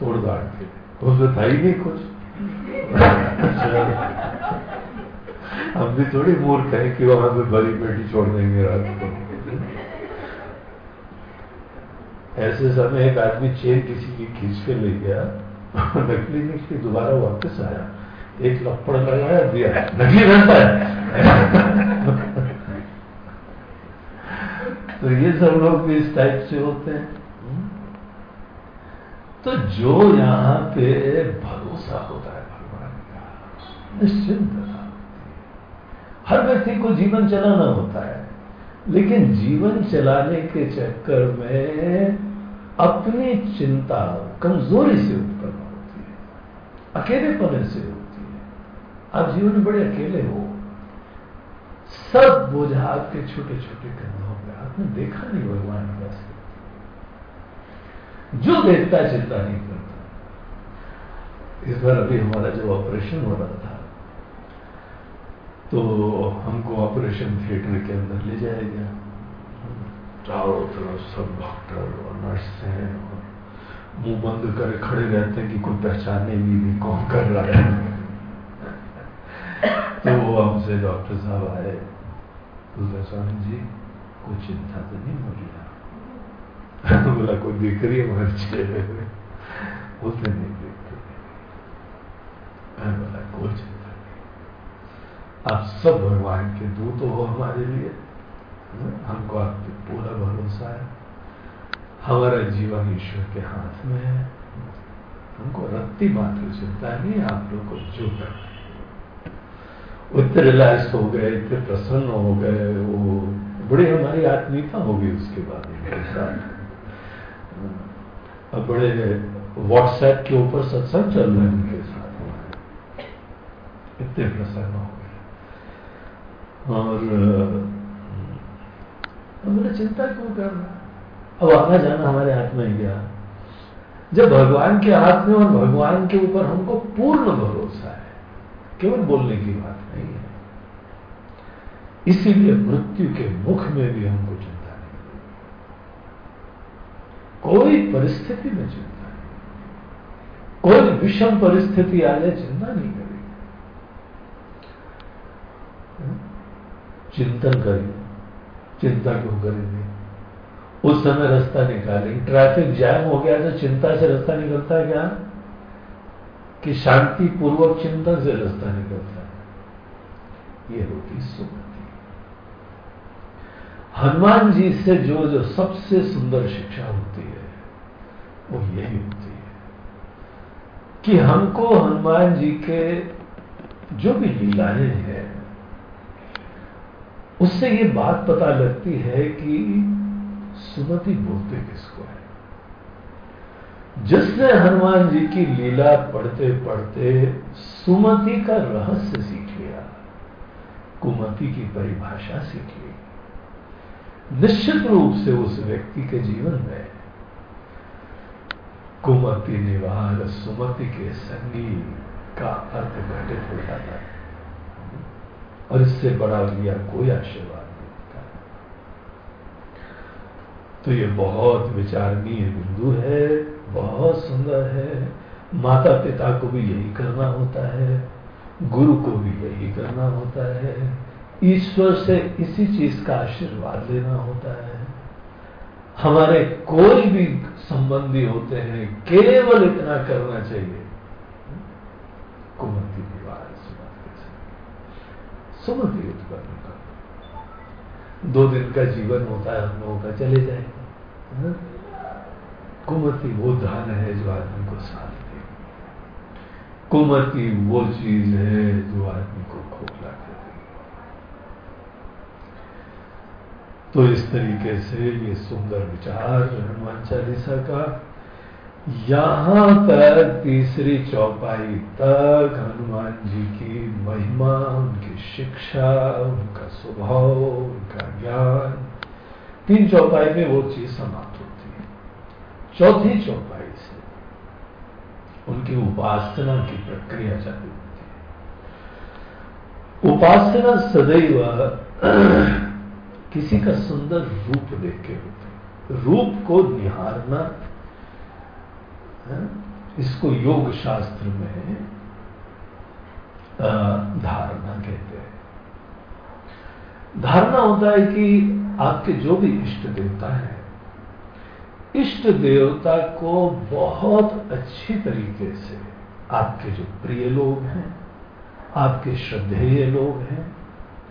तोड़ दाड़ के। तो उसमें था ही नहीं कुछ। हम भी थोड़ी मूर्ख है कि वहाँ पे बड़ी पेटी छोड़ देंगे रात को। ऐसे समय एक आदमी चेन किसी की खींच के ले गया नकली निकली दोबारा वापस आया। एक लपड़ लगाया, दिया। नकली रहता है। तो ये सब लोग भी इस टाइप से होते हैं। तो जो यहाँ पे भरोसा होता है निश्चिंतता हर व्यक्ति को जीवन चलाना होता है, लेकिन जीवन चलाने के चक्कर में अपनी चिंता कमज़ोरी से उत्पन्न होती है, अकेलेपने से होती है। आप जीवन में बड़े अकेले हो। सब बोझा आपके छोटे छोटे कंधों पर आपने देखा नहीं भगवान कैसे जो देखता, चिंता नहीं करता। इस बार अभी हमारा जो ऑपरेशन हो रहा था तो हमको ऑपरेशन थिएटर के अंदर ले जाया गया चारों तरफ़ सब डॉक्टर और नर्स हैं और मुँह बंद कर खड़े रहते हैं कि कोई पहचाने भी नहीं कौन कर रहा है। तो वो हमसे डॉक्टर साहब आए। बोले, स्वामी जी, कोई चिंता तो नहीं हो रही तो बोला, कोई दिख रही है मगर चेहरे में बोलते, नहीं दिख रही बोला, कोई आप सब भगवान के दूत हो हमारे लिए हमको आप पे पूरा भरोसा है। हमारा जीवन ईश्वर के हाथ में है। हमको रत्ती मात्र चिंता नहीं, आप लोग को जो करना इतने रिलैक्स हो गए, इतने प्रसन्न हो गए, वो बड़ी हमारी आत्मीयता हो गई उसके बाद इनके साथ। अब बड़े व्हाट्सएप के ऊपर सत्संग चल रहे हैं उनके साथ इतने प्रसन्न हो और हमने चिंता क्यों करना अब आना जाना हमारे हाथ में ही गया जब भगवान के हाथ में और भगवान के ऊपर हमको पूर्ण भरोसा है, केवल बोलने की बात नहीं है। इसीलिए मृत्यु के मुख में भी हमको चिंता नहीं कोई परिस्थिति में चिंता नहीं कोई विषम परिस्थिति आ जाए चिंता नहीं करेगी चिंतन करिए चिंता क्यों करेंगे उस समय रास्ता निकालेंगे ट्रैफ़िक जैम हो गया तो चिंता से रास्ता निकलता है क्या? कि शांति पूर्वक चिंतन से रास्ता निकलता है। ये होती सुमति। हनुमान जी से जो जो सबसे सुंदर शिक्षा होती है, वो यही होती है कि हमको हनुमान जी के जो भी लीलाएँ हैं उससे ये बात पता लगती है कि सुमति बोलते किसको है? जिसने हनुमान जी की लीला पढ़ते पढ़ते सुमति का रहस्य सीख लिया, कुमति की परिभाषा सीख ली। निश्चित रूप से उस व्यक्ति के जीवन में कुमति निवार सुमति के संगी का अर्थ घटित हो जाता है। और इससे बड़ा लिया कोई आशीर्वाद नहीं होता। तो ये बहुत विचारणीय बिंदु है, बहुत सुंदर है। माता पिता को भी यही करना होता है, गुरु को भी यही करना होता है। ईश्वर से इसी चीज़ का आशीर्वाद लेना होता है। हमारे कोई भी संबंधी होते हैं, केवल इतना करना चाहिए। कुमति उत्पन्न कर दो दिन का जीवन होता है, हम लोगों का चले जाएगा। कुमति वो धन है जो आदमी को साथ दे कुमति वो चीज़ है जो आदमी को खोखला कर तो इस तरीके से ये सुंदर विचार हनुमान चालीसा का। यहाँ तक तीसरी चौपाई तक हनुमान जी की महिमा, उनकी शिक्षा, उनका स्वभाव, उनका ज्ञान। तीन चौपाई में वो चीज़ समाप्त होती है। चौथी चौपाई से उनकी उपासना की प्रक्रिया चालू होती है। उपासना सदैव *clears throat* किसी का सुंदर रूप देख के होते रूप को निहारना है? इसको योग शास्त्र में धारणा कहते हैं। धारणा होता है कि आपके जो भी इष्ट देवता है, इष्ट देवता को बहुत अच्छी तरीके से आपके जो प्रिय लोग हैं, आपके श्रद्धेय लोग हैं,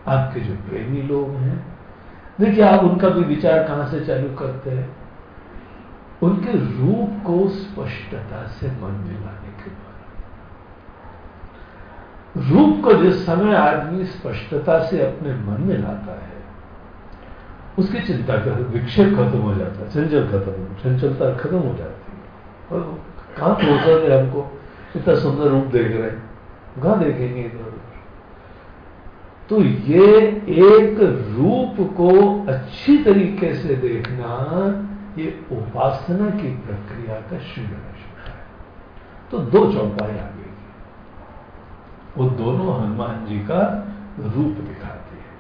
आपके जो प्रेमी लोग हैं, देखिए आप उनका भी विचार कहाँ से चालू करते हैं? उनके रूप को स्पष्टता से मन में लाने के बाद रूप को जिस समय आदमी स्पष्टता से अपने मन में लाता है, उसकी चिंता कर विक्षेप खत्म हो जाता है, चंचल खत्म, चंचलता खत्म हो जाती है। और कहाँ पहुँचा है हमको? इतना सुंदर रूप देख रहे हैं। कहाँ देखेंगे इधर तो ये एक रूप को अच्छी तरीके से देखना ये उपासना की प्रक्रिया का शुरू है। तो दो चौपाई आ गई वो दोनों हनुमान जी का रूप दिखाती है।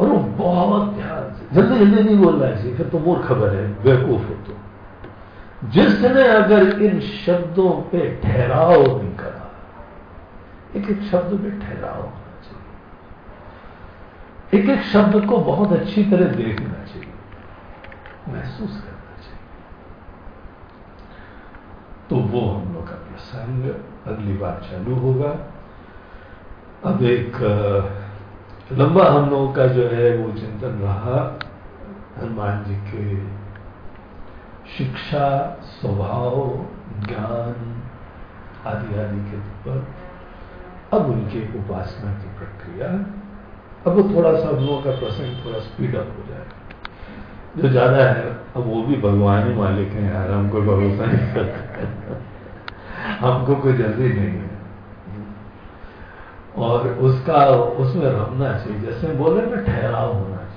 और वो बहुत ध्यान से जल्दी जल्दी नहीं बोलना चाहिए फिर तो मोर खबर है, बेवकूफ़ हो तो जिसने अगर इन शब्दों पे ठहराव नहीं करा, एक एक शब्द पे ठहराव होना चाहिए। एक एक शब्द को बहुत अच्छी तरह देखना चाहिए महसूस करना चाहिए। तो वो हम लोग का प्रसंग अगली बार चालू होगा। अब एक लंबा हम लोगों का जो है वो चिंतन रहा हनुमान जी के शिक्षा, स्वभाव, ज्ञान आदि आदि के ऊपर। अब उनके उपासना की प्रक्रिया। अब वो थोड़ा सा हम लोगों का प्रसंग थोड़ा स्पीड अप हो जाए जो ज़्यादा है, अब वो भी भगवान ही मालिक हैं यार, हमको भरोसा नहीं हमको कोई जल्दी नहीं है। और उसका, उसमें रमना चाहिए, जैसे बोले ना, ठहराव होना चाहिए।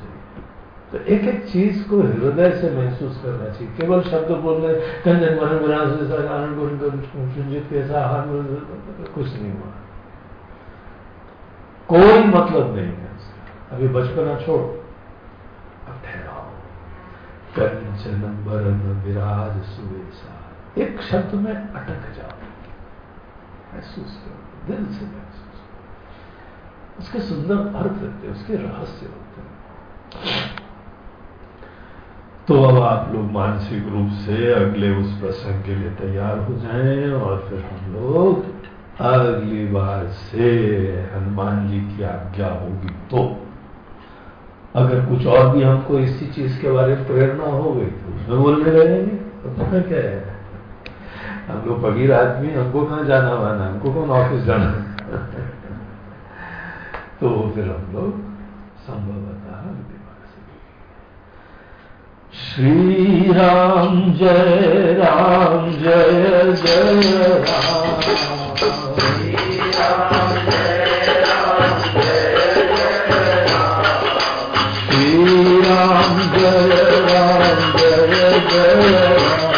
तो एक एक चीज़ को हृदय से महसूस करना चाहिए। केवल शब्द बोलने, कंजन मन विराज कैसा कुछ नहीं हुआ। कोई मतलब नहीं है। अभी बचपना छोड़। कंचन बरन विराज सुवेशा एक शब्द में अटक जाओ। महसूस करो, दिल से महसूस करो। उसके सुंदर अर्थ होते हैं, उसके रहस्य होते हैं। तो अब आप लोग मानसिक रूप से अगले उस प्रसंग के लिए तैयार हो जाएँ और फिर हम लोग अगली बार से हनुमान जी की आज्ञा होगी तो। अगर कुछ और भी हमको इसी चीज़ के बारे में प्रेरणा हो गई तो उसमें बोलने लगेंगे। तो क्या है? हम लोग फकीर आदमी हमको कहाँ जाना वाना हमको कौन ऑफ़िस जाना *laughs* तो फिर हम लोग संभवतः श्री राम जय राम, जय जय Ram. Ram Jai Ram Jai Ram